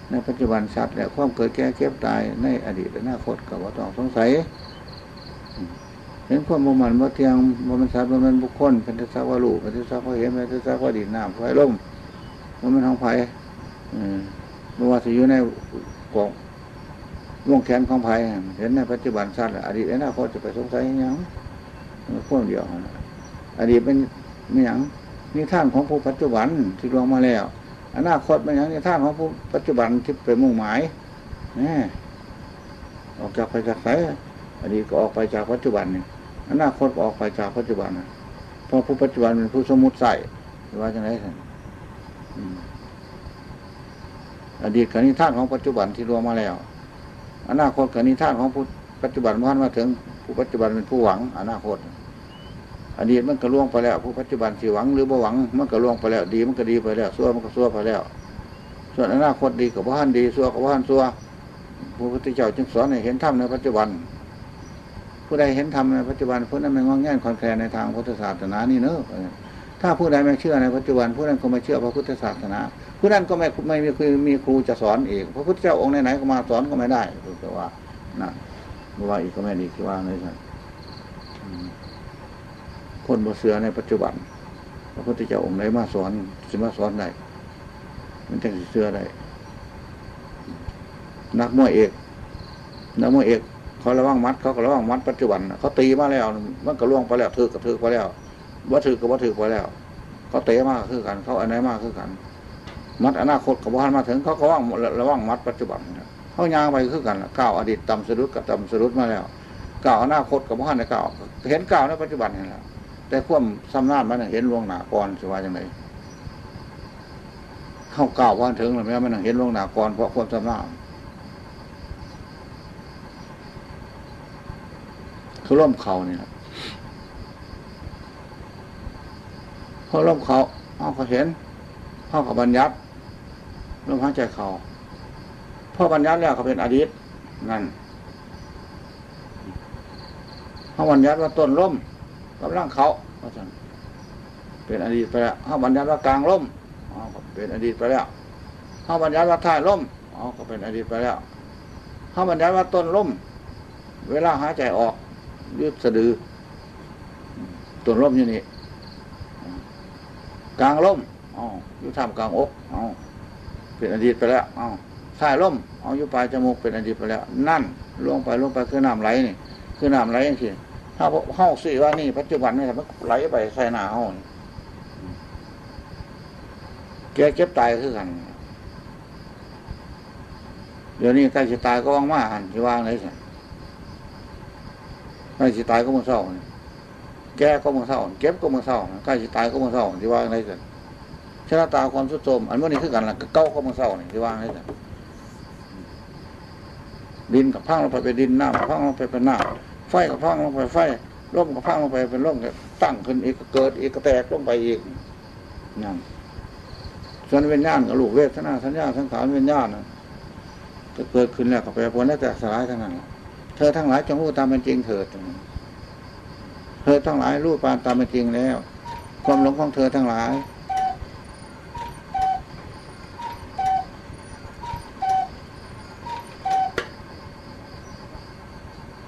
ในปัจจุบันชัดแล้วความเกิดแก่เก็บตายในอดีตอนาคตก็บ่ต้องสงสัยเห็นความบ่มันว่าเทียงบ่มันสัตว์บ่มันบุคคลเป็นทศวารูเป็นทศวาเห็นเป็นทศวาดินน้ำไฟลมบ่มันทางไฟบ่ว่าสิอยู่ในกองวงแขนของไผ่เห็นในปัจจุบันชัดอดีตอนาคตจะไปสงสัยยัง พวกเดียวอดีตเป็นไม่ยังนี่ท่านของผู้ปัจจุบันที่ลงมาแล้วอนาคตเป็นอย่างนี่ท่านของผู้ปัจจุบันที่ไปมุ่งหมายนี่ออกจากไปจากไสอดีตก็ออกไปจากปัจจุบันนี่อนาคตก็ออกไปจากปัจจุบันเพราะผู้ปัจจุบันเป็นผู้สมมุติใส่ว่าจะไหนท่านอดีตกับนิท่านของปัจจุบันที่รวมมาแล้ว อนาคตกับนิท่านของผู้ปัจจุบันพันมาถึงผู้ปัจจุบันเป็นผู้หวัง อนาคต อดีตมันก็ล่วงไปแล้วผู้ปัจจุบันสิหวังหรือบ่หวัง มันก็ล่วงไปแล้ว ดีมันก็ดีไปแล้วซัวมันก็ซัวไปแล้ว ส่วนอนาคตดีกับบ้านดีซัวกับบ้านซัวพระพุทธเจ้าจึงสอนให้เห็นธรรมในปัจจุบัน ผู้ใดเห็นธรรมในปัจจุบันผู้นั้นไม่งองแง่นคอนแคลนในทางพุทธศาสนานี่เนอะถ้าผู้ใดไม่เชื่อในปัจจุบัน ผู้นั้นก็ไม่เชื่อพระพุทธศาสนา ผู้นั้นก็ไม่ไม่มีคือมีครูจะสอนเองพระพุทธเจ้าองค์ไหนๆก็มาสอนก็ไม่ได้คือว่านะว่าอีกก็ไม่ดีคือว่าเลยครับ คนบ่เสือในปัจจุบันพระพุทธเจ้าองค์ไหนมาสอนสิมาสอนได้มันจะเสื้อได้นักมวยเอกนักมวยเอกเขาระวังมัด เขาก็ระวังมัดปัจจุบันเขาตีมาแล้ว มันก็ล่วงไปแล้วถือกับถือไปแล้วว่าถือกับว่าถือไปแล้ว เขาเตะมากขึ้นกัน เขาอันไหนมากขึ้นกัน มัดอนาคตกับว่ามาถึง เขาก็ว่างระวังมัดปัจจุบันเขายางไปขึ้นกันก้าวอดีตต่ำสรุดกับต่ำสรุดมาแล้วก้าวอนาคตกับว่าในก้าวเห็นก้าวในปัจจุบันนี่แหละ แต่ควมซ้ำนามันเห็นลวงหนาก่อนสิว่าอย่างไรเข้าก้าววันถึงหรือไม่มันเห็นลวงหนาก่อนเพราะควมซ้ำนาคือร่มเขานี่แหละพอร่มเขาเอาเขาเห็นเขากับบัญญัติร่มหายใจเขาพ่อบัญญัติแล้วเขาเป็นอดีตนั่นเขาบัญญัติว่าต้นร่ม กำลังเขาเพราะฉะนั้นเป็นอดีตไปแล้วเขาบัญญัติว่ากลางร่มอ๋อเป็นอดีตไปแล้วเขาบัญญัติว่าท้ายร่มอ๋อก็เป็นอดีตไปแล้วเขาบัญญัติว่าต้นร่ม เวลาหายใจออกยืดสะดือต้นร่มอยู่นี่กลางร่มอ๋ออยู่ท่ามกลางอกอ๋อเป็นอดีตไปแล้วอ๋อท้ายร่มอ๋ออยู่ปลายจมูกเป็นอดีตไปแล้ว นั่นล่วงไปล่วงไปคือน้ำไหลนี่คือน้ำไหลอย่างที่ ถ้าเข้าสิว่านี่ปัจจุบันนี่มันไหลไปใส่หนาห้องแกเก็บตายคือกันเดี๋ยวนี้ใกล้จะตายก็ว่างมากหันจะว่างเลยสิใกล้จะตายก็มึงเศร้าแกก็มึงเศร้าเก็บก็มึงเศร้าใกล้จะตายก็มึงเศร้าจะว่างเลยสิชนะตาความสุดโทมอันว่านี้คือกันละเก้าก็มึงเศร้านี่จะว่างเลยสิดินกับพังลงไปเป็นดินน้ำพังลงไปเป็นน้ำ ไฟกับพังลงไปไฟร่มกับพังลงไปเป็นร่มตั้งขึ้นอีกเกิดอีกแตกลงไปอีกนั่นส่วนเวียนญาณกับลูกเวทนาสัญญาสังขารเวียนญาณก็เกิดขึ้นแล้วก็แปรปรวนแล้วแต่สลายทั้งนั้นเธอทั้งหลายจงรู้ตามเป็นจริงเถิดเธอทั้งหลายรู้ปานตามเป็นจริงแล้ว ความหลงของเธอทั้งหลาย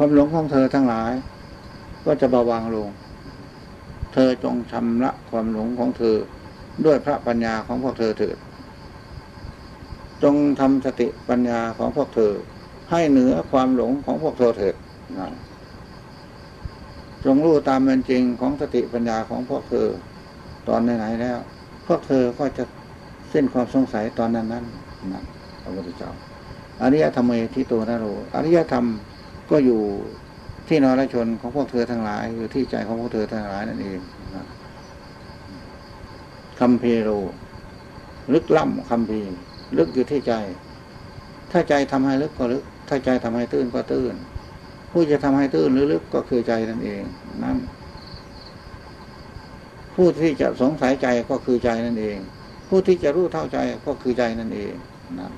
ความหลงของเธอทั้งหลาย ก็จะเบาบางลง เธอจงชำระความหลงของเธอด้วยพระปัญญาของพวกเธอเถิด จงทำสติปัญญาของพวกเธอ ให้เหนือความหลงของพวกเธอเถิดจงรู้ตามเป็นจริงของสติปัญญาของพวกเธอ ตอนไหนๆแล้ว พวกเธอก็จะสิ้นความสงสัยตอนนั้นนั้นนั่นพระพุทธเจ้าอริยธรรมเอทิโตนาโรอริยธรรม ก็อยู่ที่นรชนของพวกเธอทั้งหลาย อยู่ที่ใจของพวกเธอทั้งหลายนั่นเองคำเพโร ลึกล่ำคำพีลึกอยู่ที่ใจ ถ้าใจทำให้ลึกก็ลึก ถ้าใจทำให้ตื้นก็ตื้น ผู้จะทำให้ตื้นหรือลึกก็คือใจนั่นเอง นั่น ผู้ที่จะสงสัยใจก็คือใจนั่นเอง ผู้ที่จะรู้เท่าใจก็คือใจนั่นเองนั่น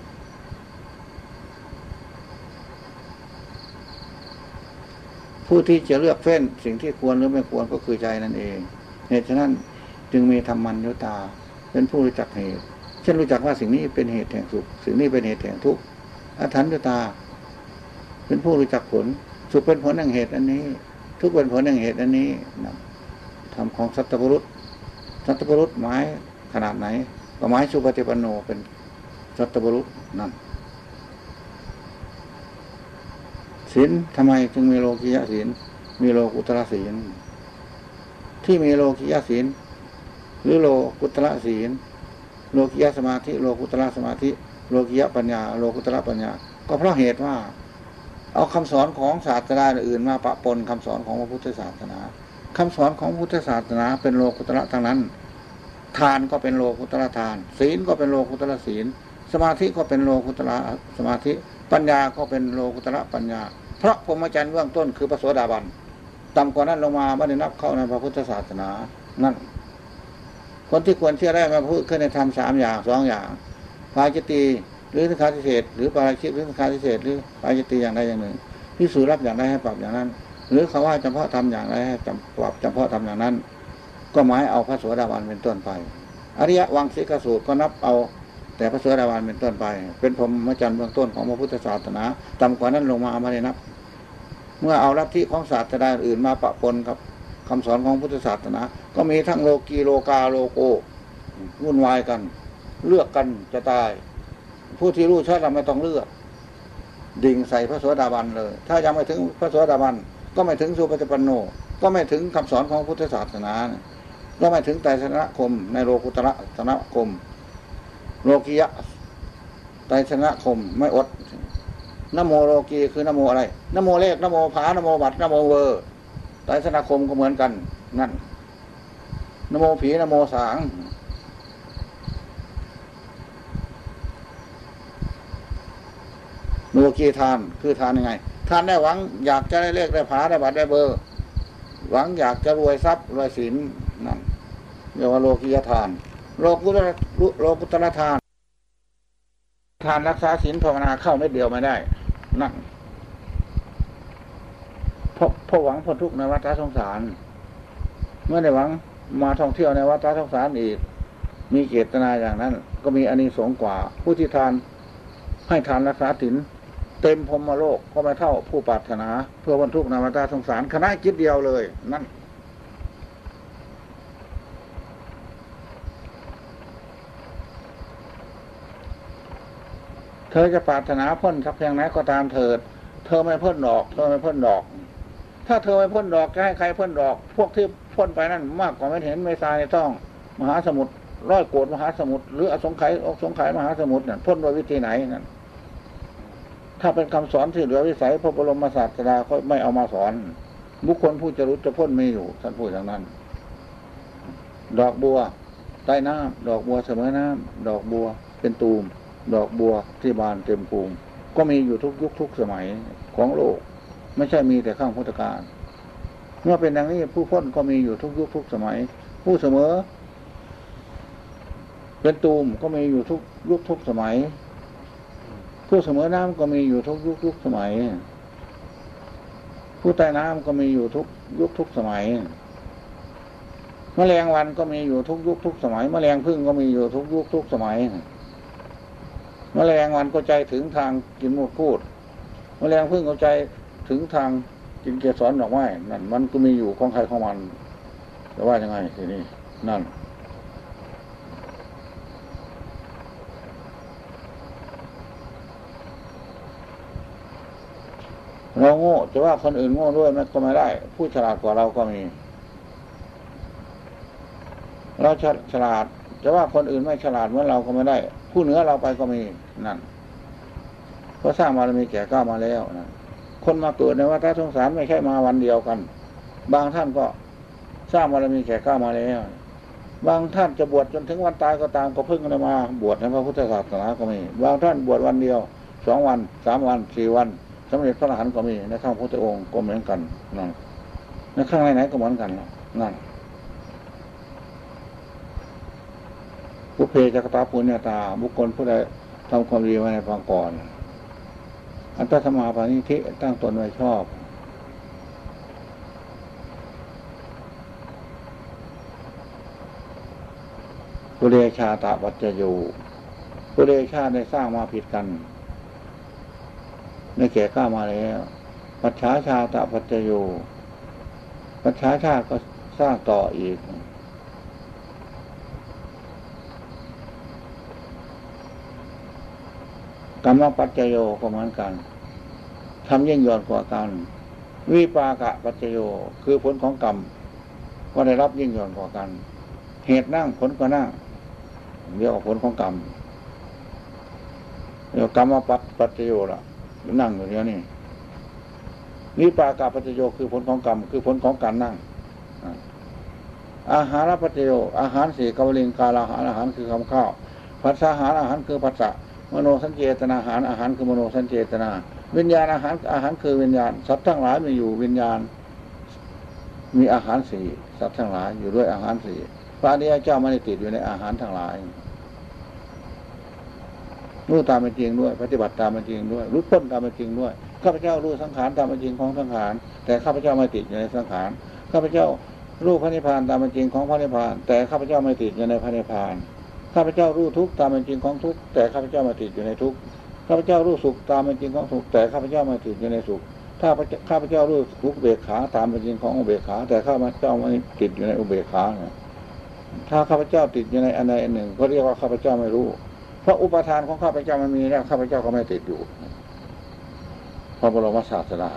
ผู้ที่จะเลือกเฟ้นสิ่งที่ควรหรือไม่ควรก็คือใจนั่นเองเหตุฉะนั้นจึงมีธรรมัญญตา เป็นผู้รู้จักเหตุ เช่นรู้จักว่าสิ่งนี้เป็นเหตุแห่งสุข สิ่งนี้เป็นเหตุแห่งทุกข์อัถันญตา เป็นผู้รู้จักผล สุขเป็นผลแห่งเหตุอันนี้ ทุกข์เป็นผลแห่งเหตุอันนี้นะทำของสัตบุรุษ สัตบุรุษหมายขนาดไหนก็หมายสุปฏิปันโนเป็นสัตบุรุษนั่น ศีลทำไมจึงมีโลกิยะศีลมีโลกุตระศีลที่มีโลกิยะศีลหรือโลกุตระศีลโลกิยะสมาธิ โลกุตระสมาธิ โลกิยะปัญญา โลกุตระปัญญา ก็เพราะเหตุว่า เอาคำสอนของศาสนาอื่นมาปะปนคำสอนของพระพุทธศาสนาคำสอนของพุทธศาสนา เป็นโลกุตระทั้งนั้น ทานก็เป็นโลกุตระทาน ศีลก็เป็นโลกุตระศีล สมาธิก็เป็นโลกุตระสมาธิ ปัญญาก็เป็นโลกุตระปัญญา พระพรหมจรรย์เบื้องต้นคือพระโสดาบันต่ำกว่านั้นลงมาไม่ได้นับเข้าในพระพุทธศาสนา นั่น คนที่ควรเชื่อได้มาพูดขึ้นในธรรมสามอย่างสองอย่างปาจิตีหรือสังฆาทิเศษหรือปาราชิตหรือสังฆาทิเศษหรือปาจิตีอย่างใดอย่างหนึ่งที่สูรับอย่างใดให้ปรับอย่างนั้น หรือเขาว่าจำเพาะทำอย่างไรให้จำปรับจำเพาะทำอย่างนั้น ก็หมายเอาพระโสดาบันเป็นต้นไป อริยวังสิกสูตรก็นับเอาแต่พระโสดาบันเป็นต้นไป เป็นพรหมจรรย์เบื้องต้นของพระพุทธศาสนาต่ำกว่านั้นลงมาไม่ได้นับ เมื่อเอาลัทธิของศาสนาอื่นมาปะปนกับคำสอนของพุทธศาสนา ก็มีทั้งโลกีโลกาโลโกวุ่นวายกัน เลือกกันจะตาย ผู้ที่รู้ชัดเราไม่ต้องเลือก ดิ่งใส่พระโสดาบันเลย ถ้ายังไม่ถึงพระโสดาบัน ก็ไม่ถึงสุปฏิปันโน ก็ไม่ถึงคำสอนของพุทธศาสนาก็ไม่ถึงไตรสรณคมน์ ในโลกุตระสรณคมน์ โลกิยะไตรสรณคมน์ ไม่อด นโมโลกีคือนโมอะไรนโมเลขนโมผานโมบัตรนโมเบอร์ไตรสรณคมน์ก็เหมือนกันนั่นนโมผีนโมสางโลกีทานคือทานยังไงทานได้หวังอยากจะได้เลขได้ผาได้บัตรได้เบอร์ หวังอยากจะรวยทรัพย์รวยสินนั่นเรียกว่าโลกียทาน โลกุตระโลกุตระทาน ทานรักษาศีลภาวนาเข้าไม่เดียวไม่ได้ นั่งเพราะเพราะหวังพ้นทุกข์ในวัฏสงสาร เมื่อได้หวังมาท่องเที่ยวในวัฏสงสารอีก มีเจตนาอย่างนั้น ก็มีอานิสงส์กว่า ผู้ที่ทานให้ทานรักษาศีลเต็มพรมโลกก็ไม่เท่าผู้ปรารถนา เพื่อบรรทุกในวัฏสงสารคณะจิตเดียวเลย นั่น เธอจะปรารถนาพ้นสักเพียงไหนก็ตามเถิด เธอไม่พ้นดอก เธอไม่พ้นดอก ถ้าเธอไม่พ้นดอกจะให้ใครพ้นดอก พวกที่พ้นไปนั่นมากกว่าไม่เห็นไม่ทรายในต้อง มหาสมุทรร้อยโกดมหาสมุทรหรืออสงไขยอสงไขยมหาสมุทรนั่นพ้นโดยวิธีไหนนั่นถ้าเป็นคำสอนที่เหลือวิสัยพระบรมศาสดาเขาไม่เอามาสอน บุคคลผู้จะรู้จะพ้นไม่อยู่ท่านพูดอย่างนั้น ดอกบัว ใต้น้ำดอกบัวเสมอน้ำดอกบัวเป็นตูม ดอกบัวที่บานเต็มภูมิก็มีอยู่ทุกยุคทุกสมัยของโลก ไม่ใช่มีแต่ข้างพุทธการ เมื่อเป็นดังนี้ผู้พ้นก็มีอยู่ทุกยุคทุกสมัย ผู้เสมอ เป็นตูมก็มีอยู่ทุกยุคทุกสมัย ผู้เสมอน้ำก็มีอยู่ทุกยุคทุกสมัย ผู้ใต้น้ำก็มีอยู่ทุกยุคทุกสมัยมแมลงวันก็มีอยู่ทุกยุคทุกสมัยมแมลงพึ่งก็มีอยู่ทุกยุคทุกสมัย มแมลงวันก็ใจถึงทางกินมูดพูดมแมลงพึ่งก็ใจถึงทางกินเกสรดอกไม้นั่นมันก็มีอยู่ของใครของมันจะว่ายังไงทีนี้นั่น เราโง่จะว่าคนอื่นโง่ด้วยมันก็ไม่ได้ ผู้ฉลาดกว่าเราก็มี เราฉลาดจะว่าคนอื่นไม่ฉลาดเหมือนเราก็ไม่ได้ ผู้เหนือเราไปก็มีนั่นเพราะสร้างบารมีแก่ก้ามาแล้วนะคนมาเกิดในวัฏสงสารไม่ใช่มาวันเดียวกัน บางท่านก็สร้างบารมีแก่ก้ามาแล้ว บางท่านจะบวชจนถึงวันตายก็ตามก็เพิ่งมา บวชในพระพุทธศาสนาก็มี บางท่านบวชวันเดียวสองวันสามวันสี่วันสำเร็จพระอรหันต์ก็มีในข้างพุทธองค์ก็เหมือนกันนั่นในข้างไหนๆก็เหมือนกันนั่น ผู้เพจักตาปุญญาตา บุคคลผู้ใดทำความดีไว้ในปางก่อน อันตสมาปานิธิตั้งตนไว้ชอบปุเรชาตาปัจจยูปุเรชาได้สร้างมาผิดกันในแก่ก้ามาแล้วปัจฉาชาตะปัจจโยปัจฉาชาก็สร้างต่ออีก กรรมปัจจโยก็เหมือนกันทำยิ่งยอนกว่ากัน วิปากะปัจจโยคือผลของกรรมก็ได้รับยิ่งยอนกว่ากัน เหตุนั่งผลก็นั่งเรียกว่าผลของกรรมเรียกกรรมปัจปัจจโยล่ะนั่งอยู่เนี้ยนี่นี่ปากาปัจจโยคือผลของกรรมคือผลของการนั่งอาหารปัจจโยอาหารสี่กวลิงกาลาหารอาหารคือคำข้าวผัสสะอาหารอาหารคือผัสสะ มโนสัญเจตนาอาหารอาหารคือมโนสัญเจตนา วิญญาณอาหารอาหารคือวิญญาณสัตว์ทั้งหลายมีอยู่วิญญาณ มีอาหารสี่สัตว์ทั้งหลายอยู่ด้วยอาหารสี่พระอริยเจ้าไม่ได้ติดอยู่ในอาหารทั้งหลายรู้ตามเป็นจริงด้วย ปฏิบัติตามเป็นจริงด้วย รู้พ้นตามเป็นจริงด้วยข้าพเจ้ารู้สังขารตามเป็นจริงของสังขารแต่ข้าพเจ้าไม่ติดอยู่ในสังขารข้าพเจ้ารู้พระนิพพานตามเป็นจริงของพระนิพพานแต่ข้าพเจ้าไม่ติดอยู่ในพระนิพพาน ข้าพเจ้ารู้ทุกตามเป็นจริงของทุกแต่ข้าพเจ้าม่ติดอยู่ในทุกข้าพเจ้ารู้สุขตามเป็นจริงของสุขแต่ข้าพเจ้าม่ติดอยู่ในสุขถ้าข้าพเจ้ารู้ทุกเบกขาตามเป็นจริงของอุเบกขา แต่ข้าพเจ้าไม่ติดอยู่ในอุเบกขาถ้าข้าพเจ้าติดอยู่ในอันใดอันหนึ่ง ก็เรียกว่าข้าพเจ้าไม่รู้ เพราะอุปทานของข้าพเจ้ามันมีแล้วข้าพเจ้าก็ไม่ติดอยู่พระบรมศาสดา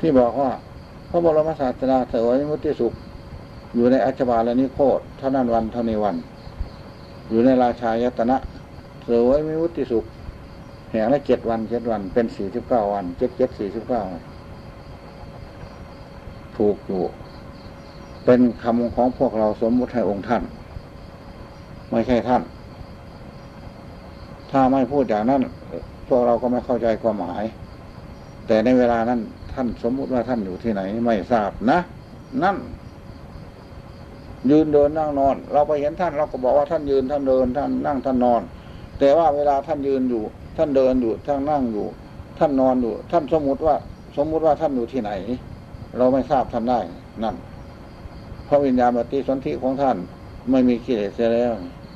ที่บอกว่าพระบรมศาสดาเสวยมุติสุข อยู่ในอัจฉบาลนิโคตเท่านั้นวันเท่านี้วัน อยู่ในราชายตนะเสวยมุติสุข แห่งละเจ็ดวันเจ็ดวัน เป็นสี่สิบเก้าวันเจ็ดเจ็ดสี่สิบเก้าถูกอยู่ เป็นคำของพวกเราสมมติให้องค์ท่าน ไม่ใช่ท่าน ถ้าไม่พูดอย่างนั้น พวกเราก็ไม่เข้าใจความหมาย แต่ในเวลานั้นท่านสมมุติว่าท่านอยู่ที่ไหน ไม่ทราบนะ นั่น ยืนเดินนั่งนอน เราไปเห็นท่านเราก็บอกว่าท่านยืนท่านเดินท่านนั่งท่านนอน แต่ว่าเวลาท่านยืนอยู่ ท่านเดินอยู่ท่านนั่งอยู่ ท่านนอนอยู่ ท่านสมมุติว่าสมมุติว่าท่านอยู่ที่ไหน เราไม่ทราบท่านได้นั่นพระวิญญาณปฏิสนธิของท่านไม่มีกิเลสแล้ว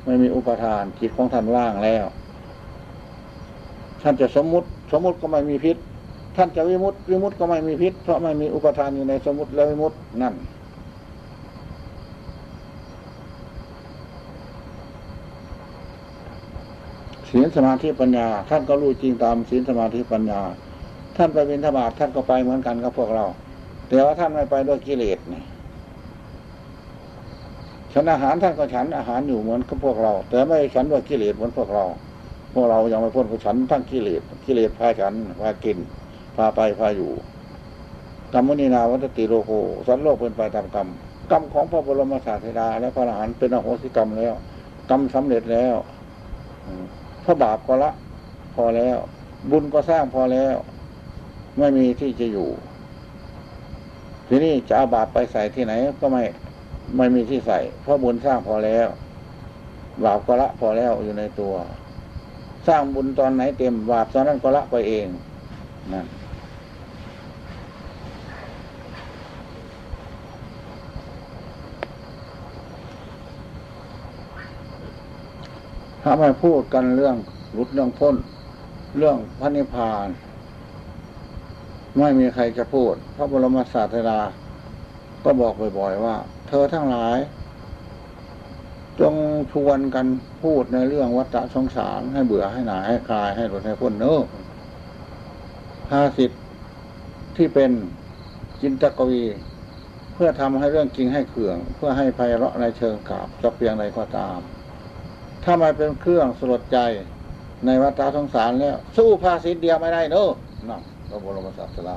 ไม่มีอุปทานจิตของท่านว่างแล้ว ท่านจะสมมุติสมมุติก็ไม่มีพิษ ท่านจะวิมุตติวิมุตติก็ไม่มีพิษ เพราะไม่มีอุปทานอยู่ในสมมุติและวิมุตตินั่น ศีลสมาธิปัญญา ท่านก็รู้จริงตามศีลสมาธิปัญญา ท่านไปบิณฑบาตท่านก็ไปเหมือนกันกับพวกเรา แต่ว่าท่านไม่ไปด้วยกิเลสนี่ฉันอาหารท่านก็ฉันอาหารอยู่เหมือนกับพวกเรา แต่ไม่ฉันด้วยกิเลสเหมือนพวกเรา พวกเรายังไม่พ้นฉันทั้งกิเลสกิเลสพาฉันพากินพาไปพาอยู่กัมมุนาวัตตติโลโกสัตว์โลกเป็นไปตามกรรมกรรมของพระบรมศาสดาและพระอรหันต์เป็นอโหสิกรรมแล้ว กรรมสำเร็จแล้ว เพราะบาปก็ละ พอแล้ว บุญก็สร้างพอแล้ว ไม่มีที่จะอยู่ ทีนี้จะเอาบาปไปใส่ที่ไหน ก็ไม่ไม่มีที่ใส่ เพราะบุญสร้างพอแล้ว บาปก็ละพอแล้วอยู่ในตัว สร้างบุญตอนไหนเต็มบาปตอนนั้นก็ละไปเองนั่น ถ้าไม่พูดกันเรื่องรุดเรื่องพ้น เรื่องพระนิพพาน ไม่มีใครจะพูด พระบรมศาสดาก็บอกบ่อยๆว่า เธอทั้งหลาย จงชวนกันพูดในเรื่องวัฏสงสารให้เบื่อให้หนาให้คลายให้หลุดให้พ้นเนอะภาสิทธิ์ที่เป็นจินตกวี เพื่อทำให้เรื่องจริงให้เขื่อง เพื่อให้ไพเราะในเชิงกาบจะเพียงใดก็ตาม ถ้ามาเป็นเครื่องสลดใจในวัฏสงสารแล้วสู้ภาสิทธิ์เดียวไม่ได้เนอะนั่นพระบรมศาสดา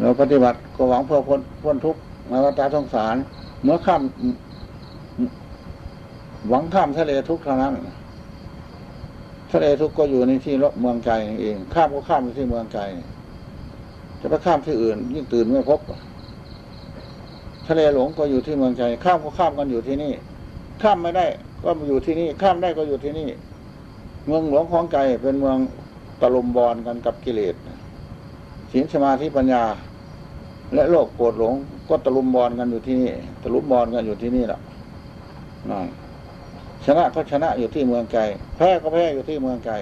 เราปฏิบัติก็หวังเพื่อพ้นพ้นทุกข์ในวัฏสงสาร เมื่อข้ามหวังข้ามทะเลทุกข์เท่านั้น ทะเลทุกข์ก็อยู่ในที่เมืองใจเอง ข้ามก็ข้ามในที่เมืองใจจะไปข้ามที่อื่น ยิ่งตื่นไม่พบ ทะเลหลงก็อยู่ที่เมืองใจ ข้ามก็ข้ามกันอยู่ที่นี่ ข้ามไม่ได้ ก็มาอยู่ที่นี่ ข้ามได้ก็อยู่ที่นี่ เมืองหลวงของใจเป็นเมืองตะลุมบอลกันกับกิเลสศีลสมาธิปัญญา และโลกโกรธหลง ก็ตะลุมบอลกันอยู่ที่นี่ ตะลุมบอลกันอยู่ที่นี่แหละนั่น ชนะก็ชนะอยู่ที่เมืองไกลแพ้ก็แพ้อยู่ที่เมืองไกล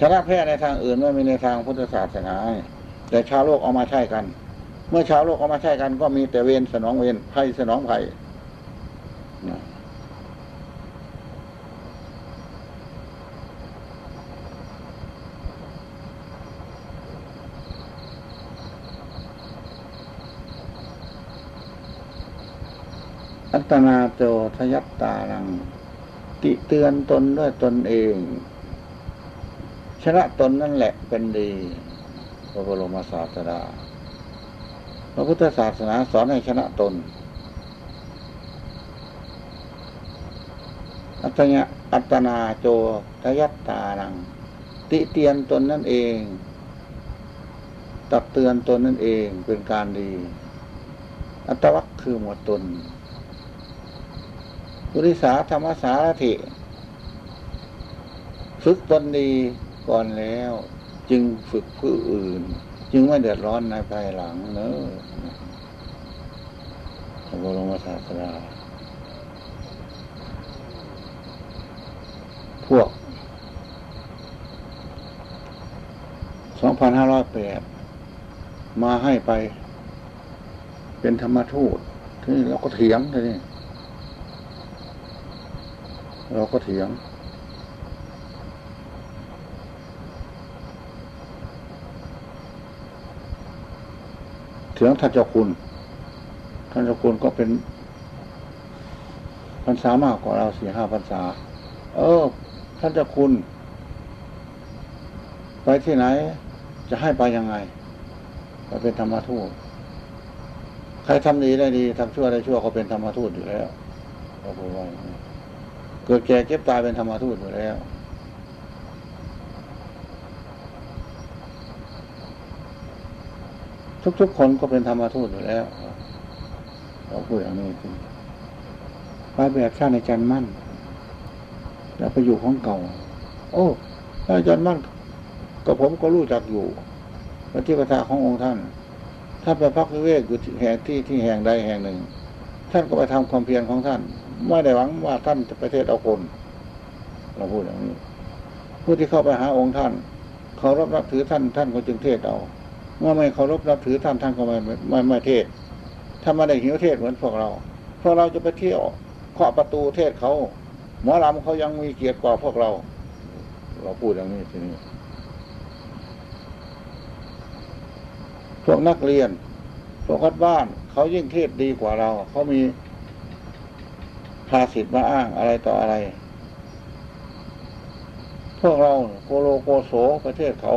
ชนะแพ้ในทางอื่นไม่มีในทางพุทธศาสนาแต่ชาวโลกเอามาใช้กัน เมื่อชาวโลกเอามาใช้กัน ก็มีแต่เวรสนองเวรภัยสนองภัย ตนาโจทยัตตาลัง ติเตือนตนด้วยตนเอง ชนะตนนั่นแหละเป็นดีพระบรมศาสดาพระพุทธศาสนาสอนให้ชนะตน อัตยะอัตนาโจทยัตตาลัง ติเตียนตนนั่นเอง ตักเตือนตนนั่นเองเป็นการดี อัตวัคคือหมวดตน ปุริสาธรรมสารถิฝึกตนดีก่อนแล้ว จึงฝึกผู้อื่น จึงไม่เดือดร้อนในภายหลังเนอะบรมศาสดาพวก2,508มาให้ไป เป็นธรรมทูตที่เราก็เถียงทีนี้ เราก็เถียง เถียงท่านเจ้าคุณ ท่านเจ้าคุณก็เป็นพรรษามากกว่าเราสี่ห้าพรรษา เออ ท่านเจ้าคุณ ไปที่ไหน จะให้ไปยังไงไปเป็นธรรมทูตใครทำดีได้ดีทำชั่วได้ชั่วก็เป็นธรรมทูตอยู่แล้วเราพูดว่า เกิดแก่เก็บตายเป็นธรรมทูตอยู่แล้ว ทุกๆคนก็เป็นธรรมทูตอยู่แล้ว เราพูดอย่างนี้จริงไปแบบชาติในจันมั่น แล้วไปอยู่ของเก่า โอ้อาจารย์มั่นกับผมก็รู้จักอยู่ปฏิปทาขององค์ท่านท่าไปพักวิเวกอยู่แห่งที่ที่แห่งใดแห่งหนึ่ง ท่านก็ไปทำความเพียรของท่าน ไม่ได้หวังว่าท่านจะไปเทศเอาคน เราพูดอย่างนี้ ผู้ที่เข้าไปหาองค์ท่านเขารบนับถือท่านท่านก็จึงเทศเอาเมื่อไม่เคารพนับถือท่านท่านก็ไม่ไม่ไม่เทศถ้าไม่ได้หิวเทศเหมือนพวกเราพวกเราจะไปเที่ยวเคาะประตูเทศเขาหมอลำเขายังมีเกียรติกว่าพวกเรา เราพูดอย่างนี้ทีนี้พวกนักเรียน พวกคัดบ้าน เขายิ่งเทศดีกว่าเรา เขามีภาษิตมาอ้างอะไรต่ออะไร พวกเราโกโลโกโสประเทศเขา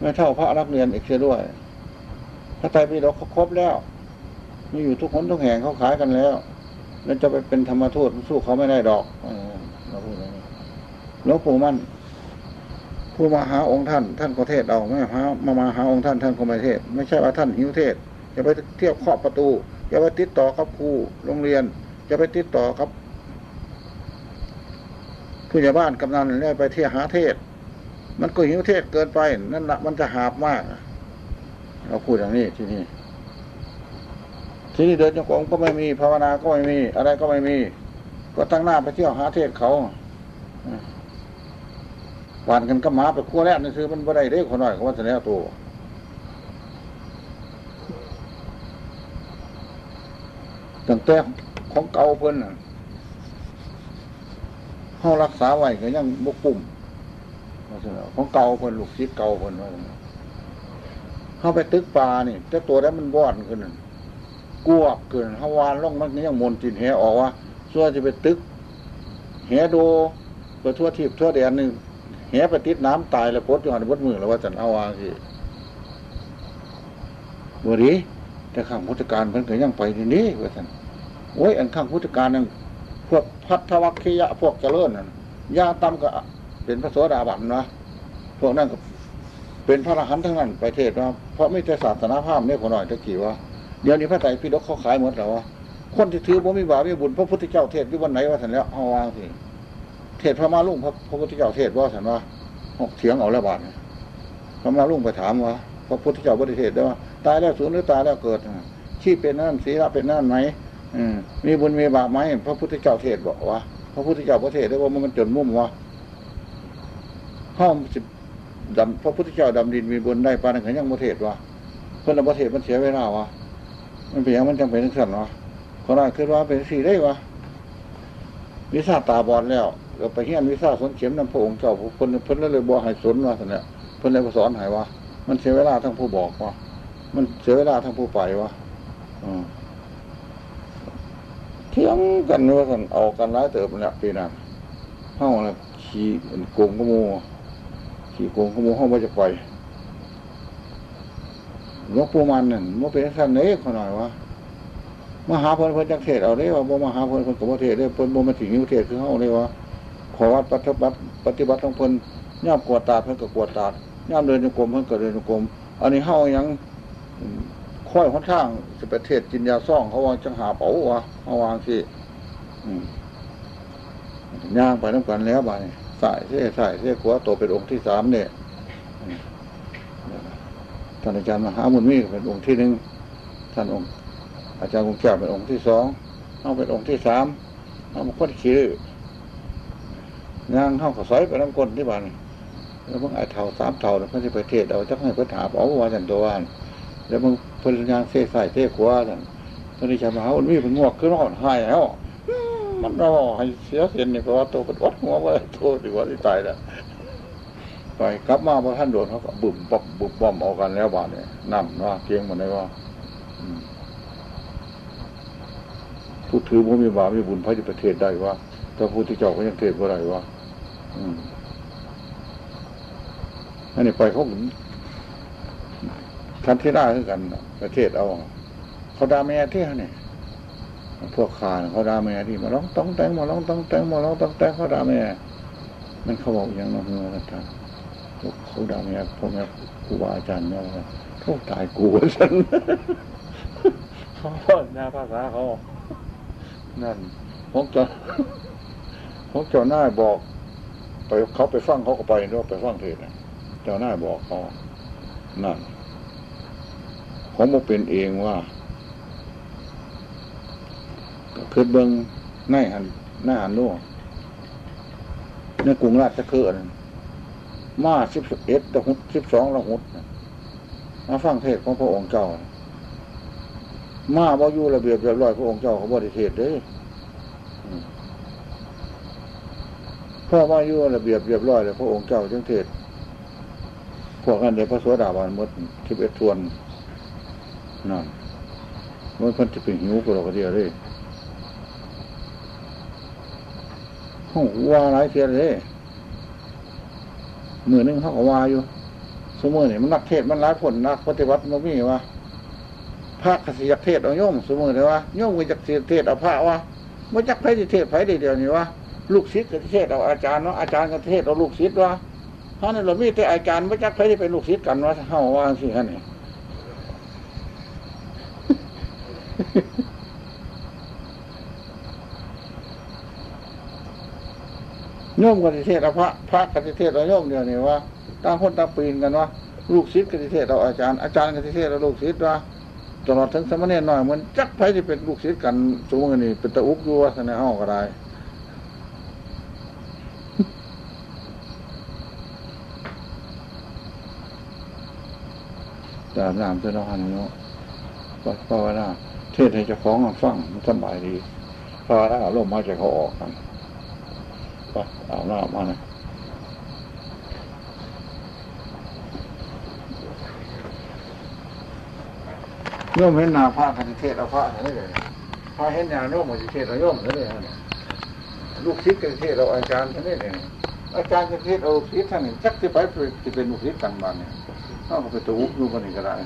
ไม่เท่าพระนักเรียนอีกเสียด้วย พระไตรปิฎกเขาครบแล้วมีอยู่ทุกคนทุกแห่งเขาขายกันแล้ว แล้วจะไปเป็นธรรมทูตสู้เขาไม่ได้ดอกเราพูดอย่างนี้หลวงปู่มั่น ผู้มาหาองค์ท่าน ท่านก็เทศเอาไม่หามามาหาองค์ท่านท่านก็ไม่เทศ ไม่ใช่ว่าท่านหิวเทศจะไปเที่ยวเคาะประตูจะไปติดต่อกับครูโรงเรียนจะไปติดต่อกับผู้ใหญ่บ้านกำนันแล้วไปเที่ยวหาเทศ มันก็หิวเทศเกินไป นั่นแหละมันจะหาบมาก เราพูดอย่างนี้ที่นี่ที่นี่เดินจงกรมก็ไม่มีภาวนาก็ไม่มี อะไรก็ไม่มี ก็ตั้งหน้าไปเที่ยวหาเทศเขา หวานกันก็หมาไปคั่วแล้วนี่คือมันบ่ได้เด้คนหน่อยเขาว่าจะแล้วตัวตั้งแต่ของเก่าเพิ่นน่ะเขารักษาไว้ก็ยังบกปุ่มของเก่าเพิ่นลูกศิษย์เก่าเพิ่นว่าเข้าไปตึกปลานี่แต่ตัวนั้มันวอดขึ้นกลัวเกินฮาวานล่องมันยังมนจินแหออกว่าส่วจะไปตึกแหโดไปทั่วทิพทั่วแดนหนึ่ง แหไปติดน้ำตายแล้วพดอยู่หันบดมือแล้วว่าจันเอาวางสิบรีแต่ข้างพุทธการเพิ่นก็ยังไปที่นี่ว่าจันโอ้ยอันข้างพุทธการนั่นพวกพัทธวัคคียะพวกเจริญนั่นยาตั้มก็เป็นพระโสดาบันนะพวกนั้นก็เป็นพระอรหันต์ทั้งนั้นไปเทศว่าเพราะไม่ใช่ศาสนาภาพเนี่ยคนหน่อยตะกี้ว่าเดี๋ยวนี้พระไตรปิฎกเขาขายหมดแล้ววะคนที่ถือบ่มีบาปมีบุญพระพุทธเจ้าเทศที่วันไหนว่าสันแล้วเอาวางสิ ศพระมาลุ่งพระพระพุทธเจ้าเทศว่าสันว่าหกเถียงเอาแล้วบาทพระมาลุ่งไปถามว่าพระพุทธเจ้าบริเทศได้ว่า ตายแล้วสูญหรือตายแล้วเกิดชีพเป็นนั่นศีลเป็นนั่นไหมมีบุญมีบาปไหมพระพุทธเจ้าเทศบอกว่าพระพุทธเจ้าประเทศได้ว่ามันจนมุ่มว่าห้องสิดำพระพุทธเจ้าดำดินมีบุญได้ปานนั้นยังประเทศว่าเพื่อนประเทศมันเสียเวลาวะมันเป็นย่างมันจำเป็นทั้งสันวะคนนั้นคือว่าเป็นสี่ได้วะวิชาตาบอดแล้ว เราไปเฮียนวิชาสนเข็มนำพระองค์เจ้าเพิ่นเพิ่นเลยบอกให้สนว่าสันเนี่ยเพิ่นเลยสอนให้ว่า มันเสียเวลาทั้งผู้บอกว่า มันเสียเวลาทั้งผู้ไปว่าเที่ยงกันว่าสันเอากันร้ายเติบเนี่ยปีนั้นห้องละขี่โกงกโมขี่โกงกโมห้องว่าจะไปยกปูมันนั่นมันเป็นสั้นเล็กขน่อยวะมหาพลพลจักเทศเอาได้ว่าบ่มหาพลพลกับเทศได้พลบ่มาถึงยุเทศคือเฮาได้ว่า ขอวัดปฏิบัติปฏิบัติของพลย่ามกวดตาเพิ่นก็กวดตาย่ามเดินจงกรมเพิ่นก็เดินจงกรมอันนี้เฮายังค่อยค่อนข้างจะประเทศจินยาซ่อง เขาวางจังหาเป๋าวะเขาวางสิย่างไปน้ำกันแล้วบ่ายสายเสียสายเสียขวาตัวเป็นองค์ที่สามเนี่ยท่านอาจารย์มหามุนีเป็นองค์ที่หนึ่งท่านองค์อาจารย์คงแก้วเป็นองค์ที่สองเขาเป็นองค์ที่สามเขาเป็นคนขี้ งานเข้ากับซอยไปน้ำก้นที่บ้านแล้วมึงไอ้เท่าสามเท่าแล้วเพื่อที่ไปเทศเอาจะให้เพื่อถามเอาว่าจันตัววันแล้วมึงเพื่อนยางเส้ใส่เส้ขวาจันตอนนี้ชาวมาเขามีเป็นงวกขึ้นรอดหายแล้วมันรอให้เสียเสียนนี่เพราะว่าตัวเป็นวัดหัวว่าตัวถือว่าที่ตายแล้วไปกลับมาพอท่านโดนเขาก็บุ่มป๊อบบุ่มบอมออกกันแล้วบาดเนี่ยนั่มว่าเกียงมันได้ว่าผู้ถือบ่ามีบาปมีบุญพระจะประเทศได้ว่าแต่ผู้ที่เจ้าก็ยังเทศว่าไรวะ อันนี้ไปเขาทันที่ได้คือกัน ประเทศเอา เขาดาแม่ที่นี่พวกขานเขาดาแม่ที่มาร้องต้องแต่งมาร้องต้องแต่งมาร้องต้องแต่งเขาดาแม่มันเขาบอกอย่างน้องเงือท่านเขาดาแม่พ่อแม่ครูบาอาจารย์เนี่ยเขาตายกูฉันเขาหน้าภาษาเขา นั่นพวกจะพวกเจ้าหน้าบอก ไปเขาไปฟังเขาก็ไปด้วยไปฟังเทศนะเจ้าหน้าบอกเขานั่นผมมาเป็นเองว่าคือเบิงหน้าหันหน้าหันนู่ในกรุงราชเกิดมาสิบเอ็ดละหุดสิบสองละหุดมาฟังเทศของพระองค์เจ้า มาบ่อยู่ระเบียบเรียบร้อยพระองค์เจ้าเขาบริเทศเด้ พ่อมาอยู่ระเบียบเรียบร้อยเลยพระองค์เจ้าจังเทศพวกนั้นเดี๋ยวพระสวสดาบานมดทิพเอ็ดทวนนั่นมันพันจะเป็นหิวกเราก็เดียวเลยห้องว่าหลายเทียเลยมือนึงเขาก็ว่าอยู่สมมติเนี่ยมันนักเทศมันร้ายผลนักปฏิวัติมันมีว่าพระขสิยเทศเอาโยมสมมติเลยว่าโยมวิจักเทศเอาพระว่าไม่จักไพ่เทศไพ่เดียวนี่ว่า ลูกศิษย์กับเทศเอาอาจารย์เนาะอาจารย์กับเทศเอาลูกศิษย์ว่าเพราะนั่นเรามีแต่อาจารย์ไม่จักไพ่ที่เป็นลูกศิษย์กันว่าเฮาว่าสิฮะนี่โยมกติเทศเอาพระพระกติเทศเอาโยมเดียวนี่ว่าต่างคนต่างปีนกันว่าลูกศิษย์กติเทศเอาอาจารย์อาจารย์กติเทศเอาลูกศิษย์ว่าตลอดทั้งสมณเณรน้อยเหมือนจักไพ่ที่เป็นลูกศิษย์กันสมมตินี่เป็นตะอุบอยู่ว่าในห้องก็ได้ แต่นามเป็นหันเนาะภาวนาเทศให้เจ้าของฟังมันสบายดีภาวนาลมมาจากเขาออกกันไปอาบน้ำมานะโยมเห็นนาพระกันเทศเอาพระอะไรเลยพระเห็นนาโยมมันเทศเอาโยมอะไรเลยลูกศิษย์กันเทศเราอาจารย์ท่านนี่เลยอาจารย์กันเทศเอาลูกศิษย์ท่านนี่จักที่ไปจะเป็นลูกศิษย์กันบ้านเนี่ย ถ้ามันเป็นตัวอุบอยู่กันนี่ก็ได้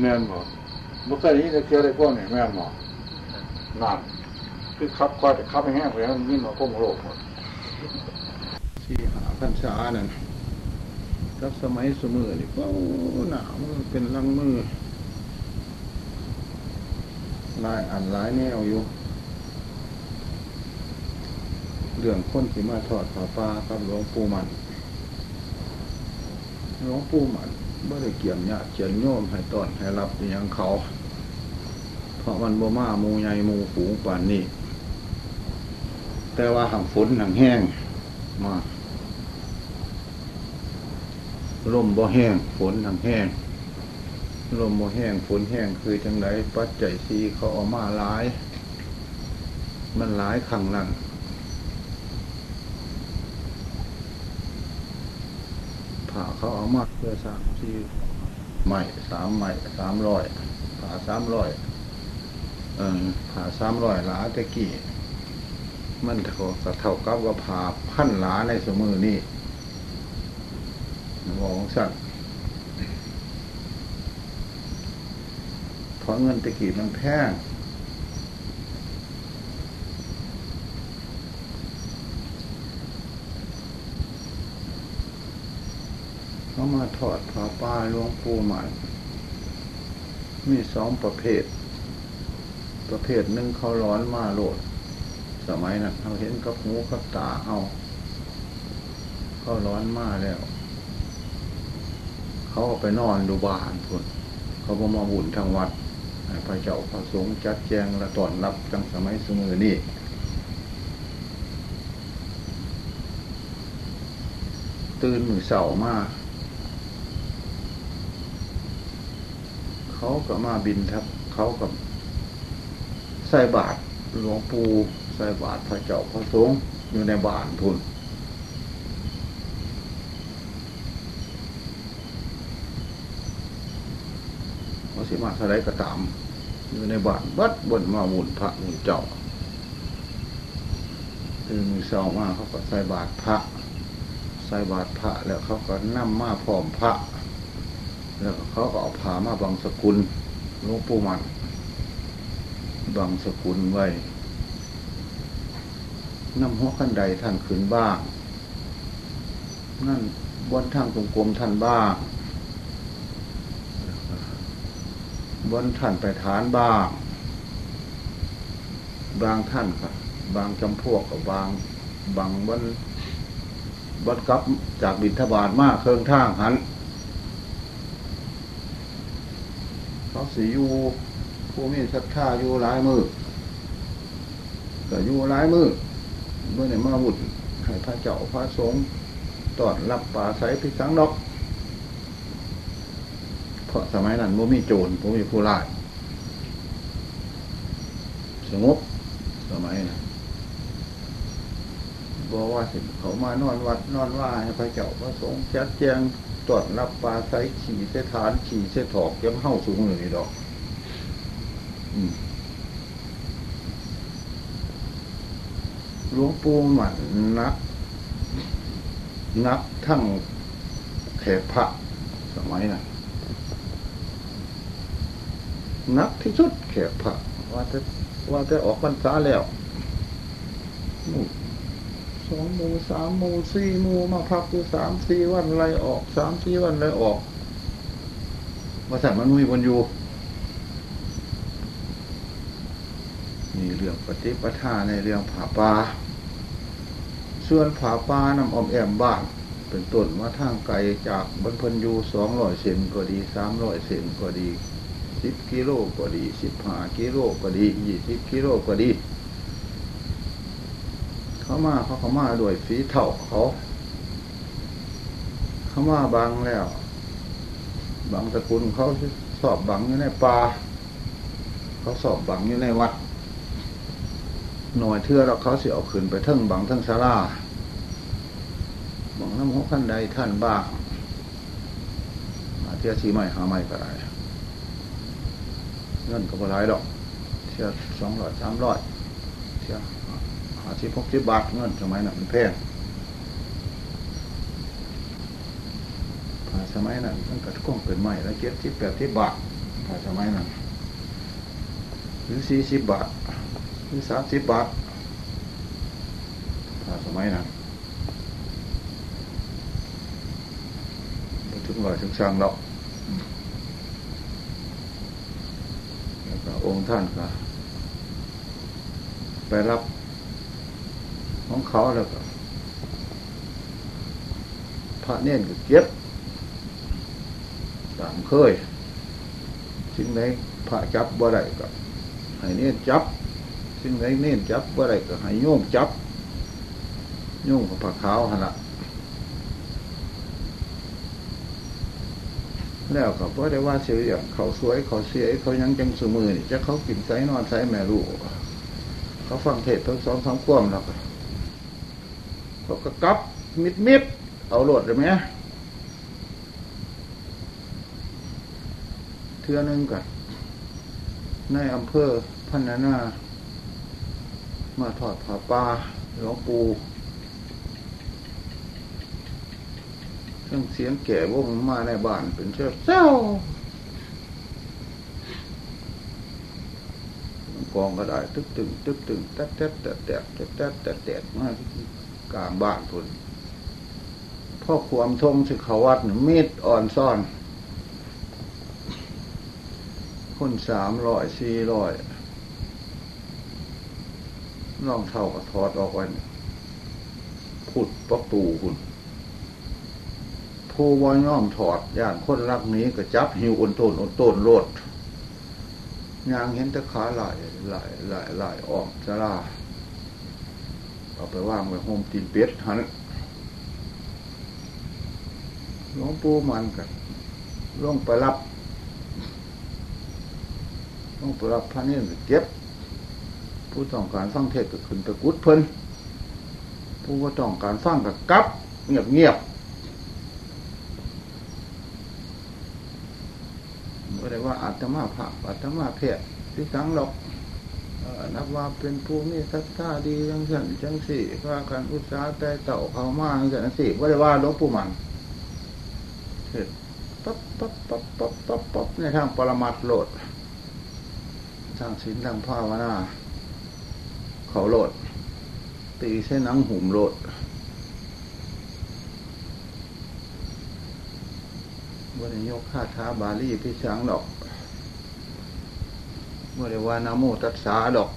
แม่นบอกบุคคลนี้จะเชื่อได้พวกนี้แม่นบอกนั่นคือขับคอยแต่ขับให้แห้งไปแล้วนยิ่งมาก้มโลกหมดที่หาพันษานั่นรับสมัยสมือนี่ก็หนาวเป็นลังมือลายอันหลายแนวอยู่ เรื่องคนที่มาทอดผ้าป่ากับหลวงปู่มัน หลวงปู่มันไม่ได้เกี่ยมญาเขียนโยมให้ตอนให้รับอย่างเขา เพราะมันบ่มาหมูใหญ่หมูฝูงป่านนี้ แต่ว่าห่างฝนห่างแห้งมาลมบ่แห้ง ฝนห่างแห้งลมบ่แห้งฝนแห้งคือจังไรปัจจัยสีเขาออกมาหลาย มันหลายขังนั่นผ่า เขาเอามาเพื่อสามสี่ใหม่สามใหม่สามร้อยผ่าสามร้อยเออผ่าสามร้อยหลาตะกี้มันเท่ากับเท่ากับว่าผ่าพันหลาในสมือนี่มองสัตว์เพราะเงินตะกี้มันแพง เขามาถอดผ้าป้าหลวงปู่ใหม่ มีสองประเภท ประเภทหนึ่งเขาร้อนมาโหลด สมัยนั้นเขาเห็นกับหูกับตาเอา เขาร้อนมาแล้ว เขาไปนอนดูบ้านพุ่นเขาบอมาบุญทางวัดพระเจ้าพระสงฆ์จัดแจงและตอนรับจังสมัยสมือนี่ตื่นมือเสามา เขาก็มาบินทับ เขากับใส่บาทหลวงปู่ใส่บาทพระเจ้าพระสงฆ์อยู่ในบาททุนเขาสิมาอะไรก็ตาม อยู่ในบาทบัดบนมาหมุนพระหมุนเจ้าตื่นมือเสามาเขาก็ใส่บาทพระใส่บาตรพระแล้วเขาก็นั่มมาพร้อมพระ แล้วเขาก็เอาผ้ามาบังสกุลหลวงปู่มันบังสกุลไว้น้ำหัวขั้นใดท่านขืนบ้างนั่นบนทางตรงกลมท่านบ้างบนท่านไปฐานบ้าง บางท่านก็บางจำพวกกับบาง บางบนบัดกับจากบินทบาทมากเครื่องท่างหัน เขาสีอยู่ผู้มีศรัทธาอยู่หลายมือก็อยู่หลายมือเมื่อไหร่มาบุตรให้พระเจ้าพระสงฆ์ตอดรับป่าใสพิสังดอก เพราะสมัยนั้นบ่มีโจรบ่มีผู้ร้ายสงบสมัยนั้นบอกว่าสิเขามานอนวัดนอนว่าให้พระเจ้าพระสงฆ์จัดแจง ตรวจรับปลาใสขี่เสฐานขี่เสถอกยังเข้าสูงเลยนี่ดอกหลวงปู่หมันนักนักทั้งแขกพระสมัยนั้นนักที่สุดแขกพระว่าจะว่าจะออกพรรษาแล้ว สองโมสามโมสี่โมมาพักอยู่สามสี่วันไรออกสามสี่วันไรออกมาสั่งมันมีวันอยู่มีเรื่องปฏิปทาในเรื่องผาปาส่วนผาปานำอมแอมบ้านเป็นต้นว่าทางไกลจากบรรพนยูสองร้อยเซนก็ดีสามร้อยเซนก็ดีสิบกิโลก็ดีสิบห้ากิโลก็ดียี่สิบกิโลก็ดี เขามาเขาเขามาด้วยฝีเถ่าเขา เขามาบังแล้ว บังตะกุลเขาสอบบังอยู่ในป่าเขาสอบบังอยู่ในวัด หน่อยเทื่อแล้วเขาเสียเอาขึ้นไปทั้งบังทั้งศาลาบังน้ำหกขั้นใดท่านบ้างเที่ยชีไม่หาไม่ก็ได้เงินก็บ่หลายดอกเที่ยสองร้อยสามร้อยเที่ยาสิบหกสิบบาทเงินสมัยนั้นมันแพงผ่าสมัยนั้นมันก็ก้องเป็นใหม่แล้วเจ็ดสิบแปดสิบบาทผ่าสมัยนั้นหรือสี่สิบบาทหรือสามสิบบาทผ่าสมัยนั้นถึงลอยถึงสางเราแล้วก็องค์ท่านก็ไปรับ ของเขาแล้วก็พระเน่นก็เก็บตามเคยสิ่งไหนพระจับบ่ได้ก็ให้เน่นจับสิ่งไหนเน่นจับบ่ได้ก็ให้โยมจับโยมกับพระขาวหันละแล้วก็เพราะได้ว่าเสียอย่างเขาสวยเขาเสียเขายังจังสมือนี่จะเขากินไซนอนไซแม่ลูกเขาฟังเทศทั้งสองสามควมแล้วก็ ก็กระก๊อปมิดมิดเอาโหลดเลยไหมเทือนึงกันในอำเภอพันนา มาถอดผ้าป่าหลวงปู่เครื่องเสียงแก่วงมาในบ้านเป็นเชือเศร้ากองก็ได้ตึ๊บตึงตึ๊บตึงแตะแตะแตะแตะแตะแตะแตะมา กลางบ้านพุ่นพ่อความทงสิขวัดมีดอ่อนซ่อน คนสามร้อยสี่ร้อยน้องเท่ากับทอดออกไว้พุดปักตูคุณผู้ว่าย่อมถอดย่านคนรักนี้ก็จับหิวอนโตนอนโตนโลดยางเห็นตะขาไหลไหลไหลไหลออกสลา เอาไปว่างไว้โฮมตีนเป็ดหันหลวงปู่มันกันลงไปรับลงไปรับพระนี่เก็บ ผู้ต้องการฟังเทศก็ขึ้นไปกุดเพิ่นผู้ว่าต้องการฟังกับกับ เงียบเงียบไม่ได้ว่าอาตมาพระอาตมาเพศที่สังหรอก นับว่าเป็นผู้มีศรัทธาดีจังสันจังสี่ว่าการอุตสาห์แต่เต่าเขามาจังสี่ไม่ได้ว่าหลวงปู่มันเห็นปั๊บปั๊บปั๊บปั๊บปั๊บปั๊บในทางปรมัตโหลดทางศีลทางภาวนาเขาโหลด ตีเส้นนังหุ่มโหลดวันนี้ยกข้าท้าบาลีพิชังดอก มื่อเรียกว่านาโมตัสสาดอก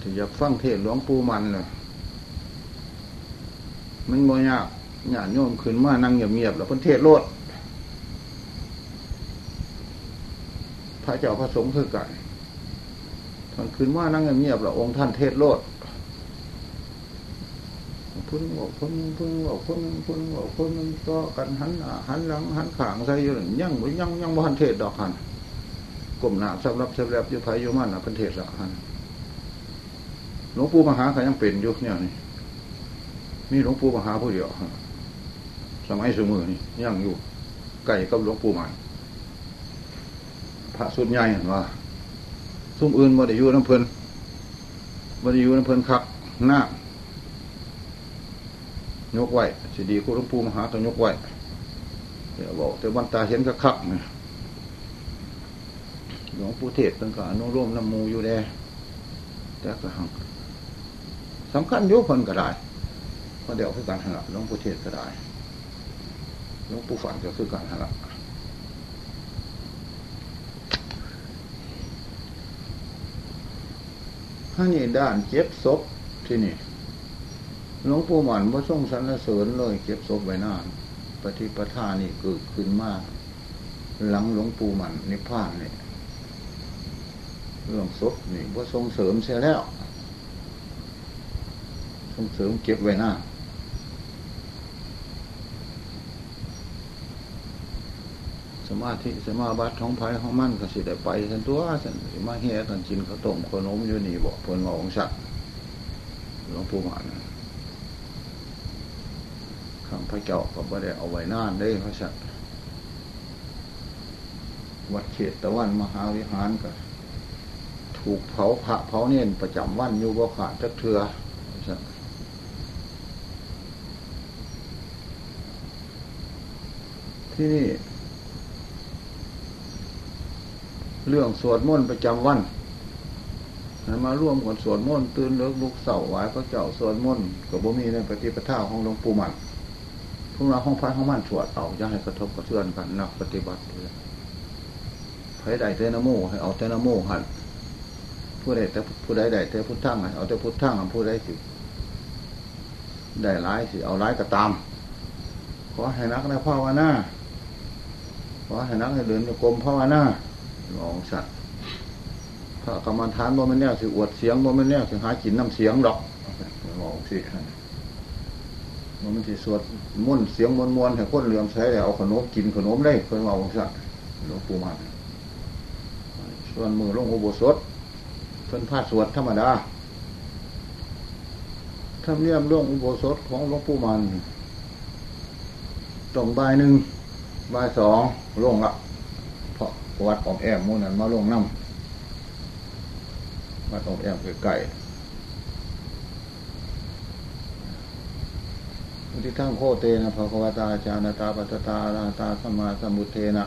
ที่อยากฟังเทศหลวงปู่มันเลยมันโมยากญาติโยมขึ้นมานั่งเงียบๆแล้วพ้นเทศโลดพระเจ้าพระสงฆ์คือกันท่านขึ้นมานั่งเงียบๆแล้วองค์ท่านเทศโลดพุ่นบอกพุ่นพุ่นบอกพุ่นพุ่นบอกพุ่นก็กันหันหันหลังหันขางใส่อยู่ยังยังยังบ่หันเทศดอกหัน กลมหนาสำรับสำรับยู่ภายอยู่มันนะเป็นเทศละหันหลวงปู่มหาเขายังเป็นอยู่เนี่ยนี่มีหลวงปู่มหาผู้เดียวสมัยสมือนี่ยังอยู่ใกล้กับหลวงปู่ใหม่พระสุดใหญ่เห็นว่าซุ้มอื่นบ่ได้อยู่น้ำเพลินบ่ได้อยู่น้ำเพลินคักหน้ายกไหวสิดีคุณหลวงปู่มหาต้องยกไหวเดี๋ยวบอกแต่วันตาเห็นก็คักเนี่ย หลวงปู่เทศตั้งแต่อนุร่วมน้ำมูอยู่แด้แต่ก็หังสำคัญยุคนก็ได้เพราะเดี๋ยวคือการหันหลวงปู่เทศก็ได้หลวงปู่ฝันก็คือการหันถ้านี่ด้านเจ็บศพที่นี่หลวงปู่หมันว่าส่งสรรเสริญเลยเก็บศพไว้นานปฏิปทานี่เกิดขึ้นมากหลังหลวงปู่หมันนิพพานเนี่ย เรื่องศพนี่ว่าส่งเสริมเสียแล้ว ส่งเสริมเก็บไว้หน้าสมาธิสมาบัติท้องไผ่ห้องมั่นก็สิได้ไปสันตัวสันมาเฮียกันจินเขาต้มขนมอยู่นี่บอกพลงองสัตว์หลวงปู่หมันข้างพระเจ้าก็ไม่ได้เอาไว้นานได้พระสัตว์วัดเขตตะวันมหาวิหารก็ ถูกเผาพระเผาเนียนประจำวันอยู่บ่ขาดจักเถือที่นี่ เรื่องสวดมนต์ประจำวันมาร่วมกันสวดมนต์ตื่นเลิกลุกเสาไหวพระเจ้าสวดมนต์กับบ่มีในปฏิปทาของหลวงปู่มันพวกเราห้องพระห้องมันสวดเอาอย่าให้กระทบกระเทือนกันนักปฏิบัติเลยใครใดเทนโมให้เอาเทนโมหัน ผู้ใดแต่ผู้ใดใดแต่พุทธังเอาแต่พุทธังผู้ใดสิได้ร้ายสิเอาร้ายก็ตาม ขอให้นักในภาวนาขอให้นักในเดินกรมภาวนาลองสัตว์พระกรรมฐานบ่มันแน่สิอวดเสียงบ่มันแน่สิหากินน้ำเสียงดอกลองสิมันสิสวดมุ่นเสียงมวนมวนให้คนเหลือมใช้เอาขนมกินขนมได้คนเอาสัตว์หลวงปู่มันส่วนมือลงอุโบสถ เพิ่นพาสวดธรรมดาทำเนียมร่วงอุโบสถของหลวงปู่มันตรงบายหนึ่งบายสองลงละเพราะวัดออกแอมมูนันมาลงน้ำวัดออกแอมไก่ที่ทั้งโคเตนะภควตาจานาตาปัตตาราตาสมาสมุเทนะ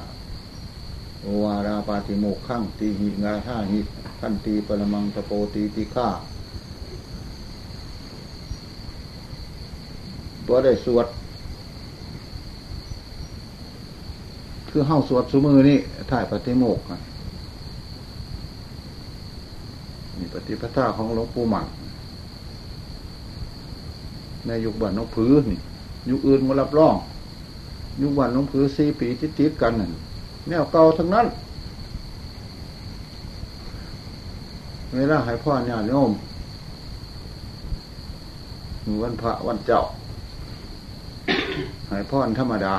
วาราปาติโมกขังตีหิงาห้าหิขันตีปรมังตะโปตีตีฆาตัวได้สวด คือเฮ้าสวดสมือนี่ถ่ายปฏิโมกนี่ปฏิปทาของหลวงปู่หมันในยุคบ้านน้องผือนี่ยุคอื่นมารับรอง ยุคบ้านน้องผือสี่ปีติดติดกันนั่น แนวเก่าทั้งนั้น เวลาให้พ่อญาติโยมวันพระวันเจ้าให้พ่อธรรมดา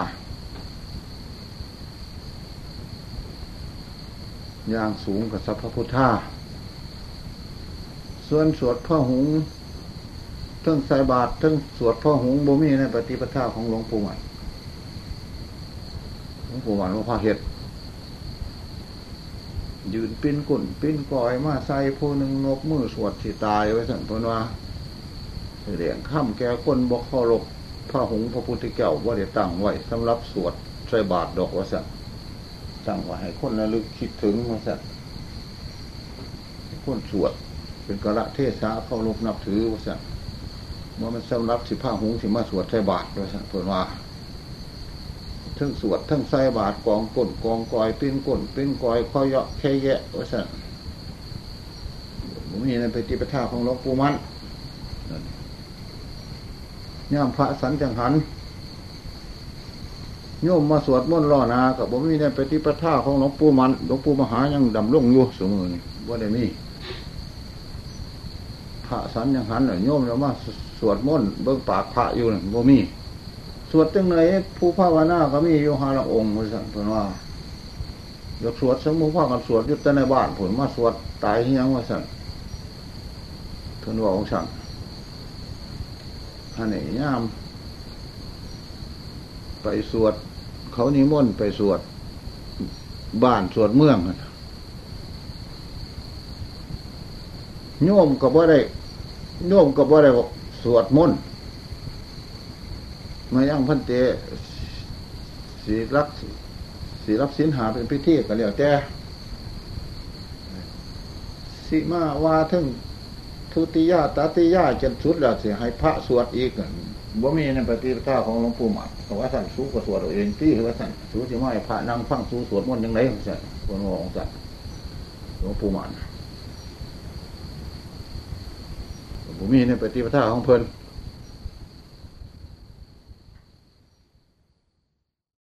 อย่างสูงกับสัพพพุทธาส่วนสวดพ่อหุงทั้งใส่บาตรทั้งสวดพ่อหุงบ่มีในปฏิปทาของหลวงปู่หมันหลวงปู่หมันหลวงพ่อเห็ด ยืนปิ้นกุ่นปิ้นกอยมาใส่ผู้หนึ่งนกมือสวดสิตายไว้สั่นพนว่าเรียงข้ามแก่คนบอกข้อลกพระหงพระพุทธเจ้าว่าได้ตั้งไว้สำหรับสวดใส่บาตรดอกว่าสั่นตั้งไว้ให้คนระลึกคิดถึงว่าสั่นคนสวด เป็นกระเทศะเข้ารบนับถือว่าสั่นว่ามันสำหรับสิผ้าหงสิมาสวดใส่บาตรว่าสั่นพนว่า ทั้งสวดทั้งใส่บาตรกองก้นกองกอยปิ้นก้นปิ้นกอยข้อยะแค่แยะว่าสั่นผมมีในปฏิปทาของหลวงปู่มันย่ามพระสันจังหันโยมมาสวดมนต์รอนากับผมมีในปฏิปทาของหลวงปู่มันหลวงปู่มหายังดำรงอยู่สมือนี่ว่าได้มีพระสันจังหันโยมเรามาสวดมนต์เบิ้งปากพระอยู่นี่บ่มี วดจังไหนผู้ภาวนาก็มีอยู่ห้าละองค์มือสั่นเพนว่ายกสวดสมุภากันสวดยุติในบ้านผลมาสวดตายเฮียงว่าสั่นเพิ่นว่าองค์สั่งอันนี้ยาม ไปสวด เขานิมนต์ไปสวด บ้านสวดเมืองโยมก็บ่ได้โยมก็บ่ได้สวดมนต์ มายังพันเตสีรักสีรับสินหาเป็นพิธีก็แล้วแต่สิมาว่าถึงทุติยาตติยาจนสุดแล้วสิให้พระสวดอีกบ่มีในปฏิปทาของหลวงปู่หมันแต่ว่าสั่นสู้ก็สวดเอาเองที่ว่าสั่นสู้ที่ไม่พระนั่งฟังสู้สวดมนต์ยังไงของสั่นคนของสั่นหลวงปู่หมันบ่มีในปฏิปทาของเพิ่น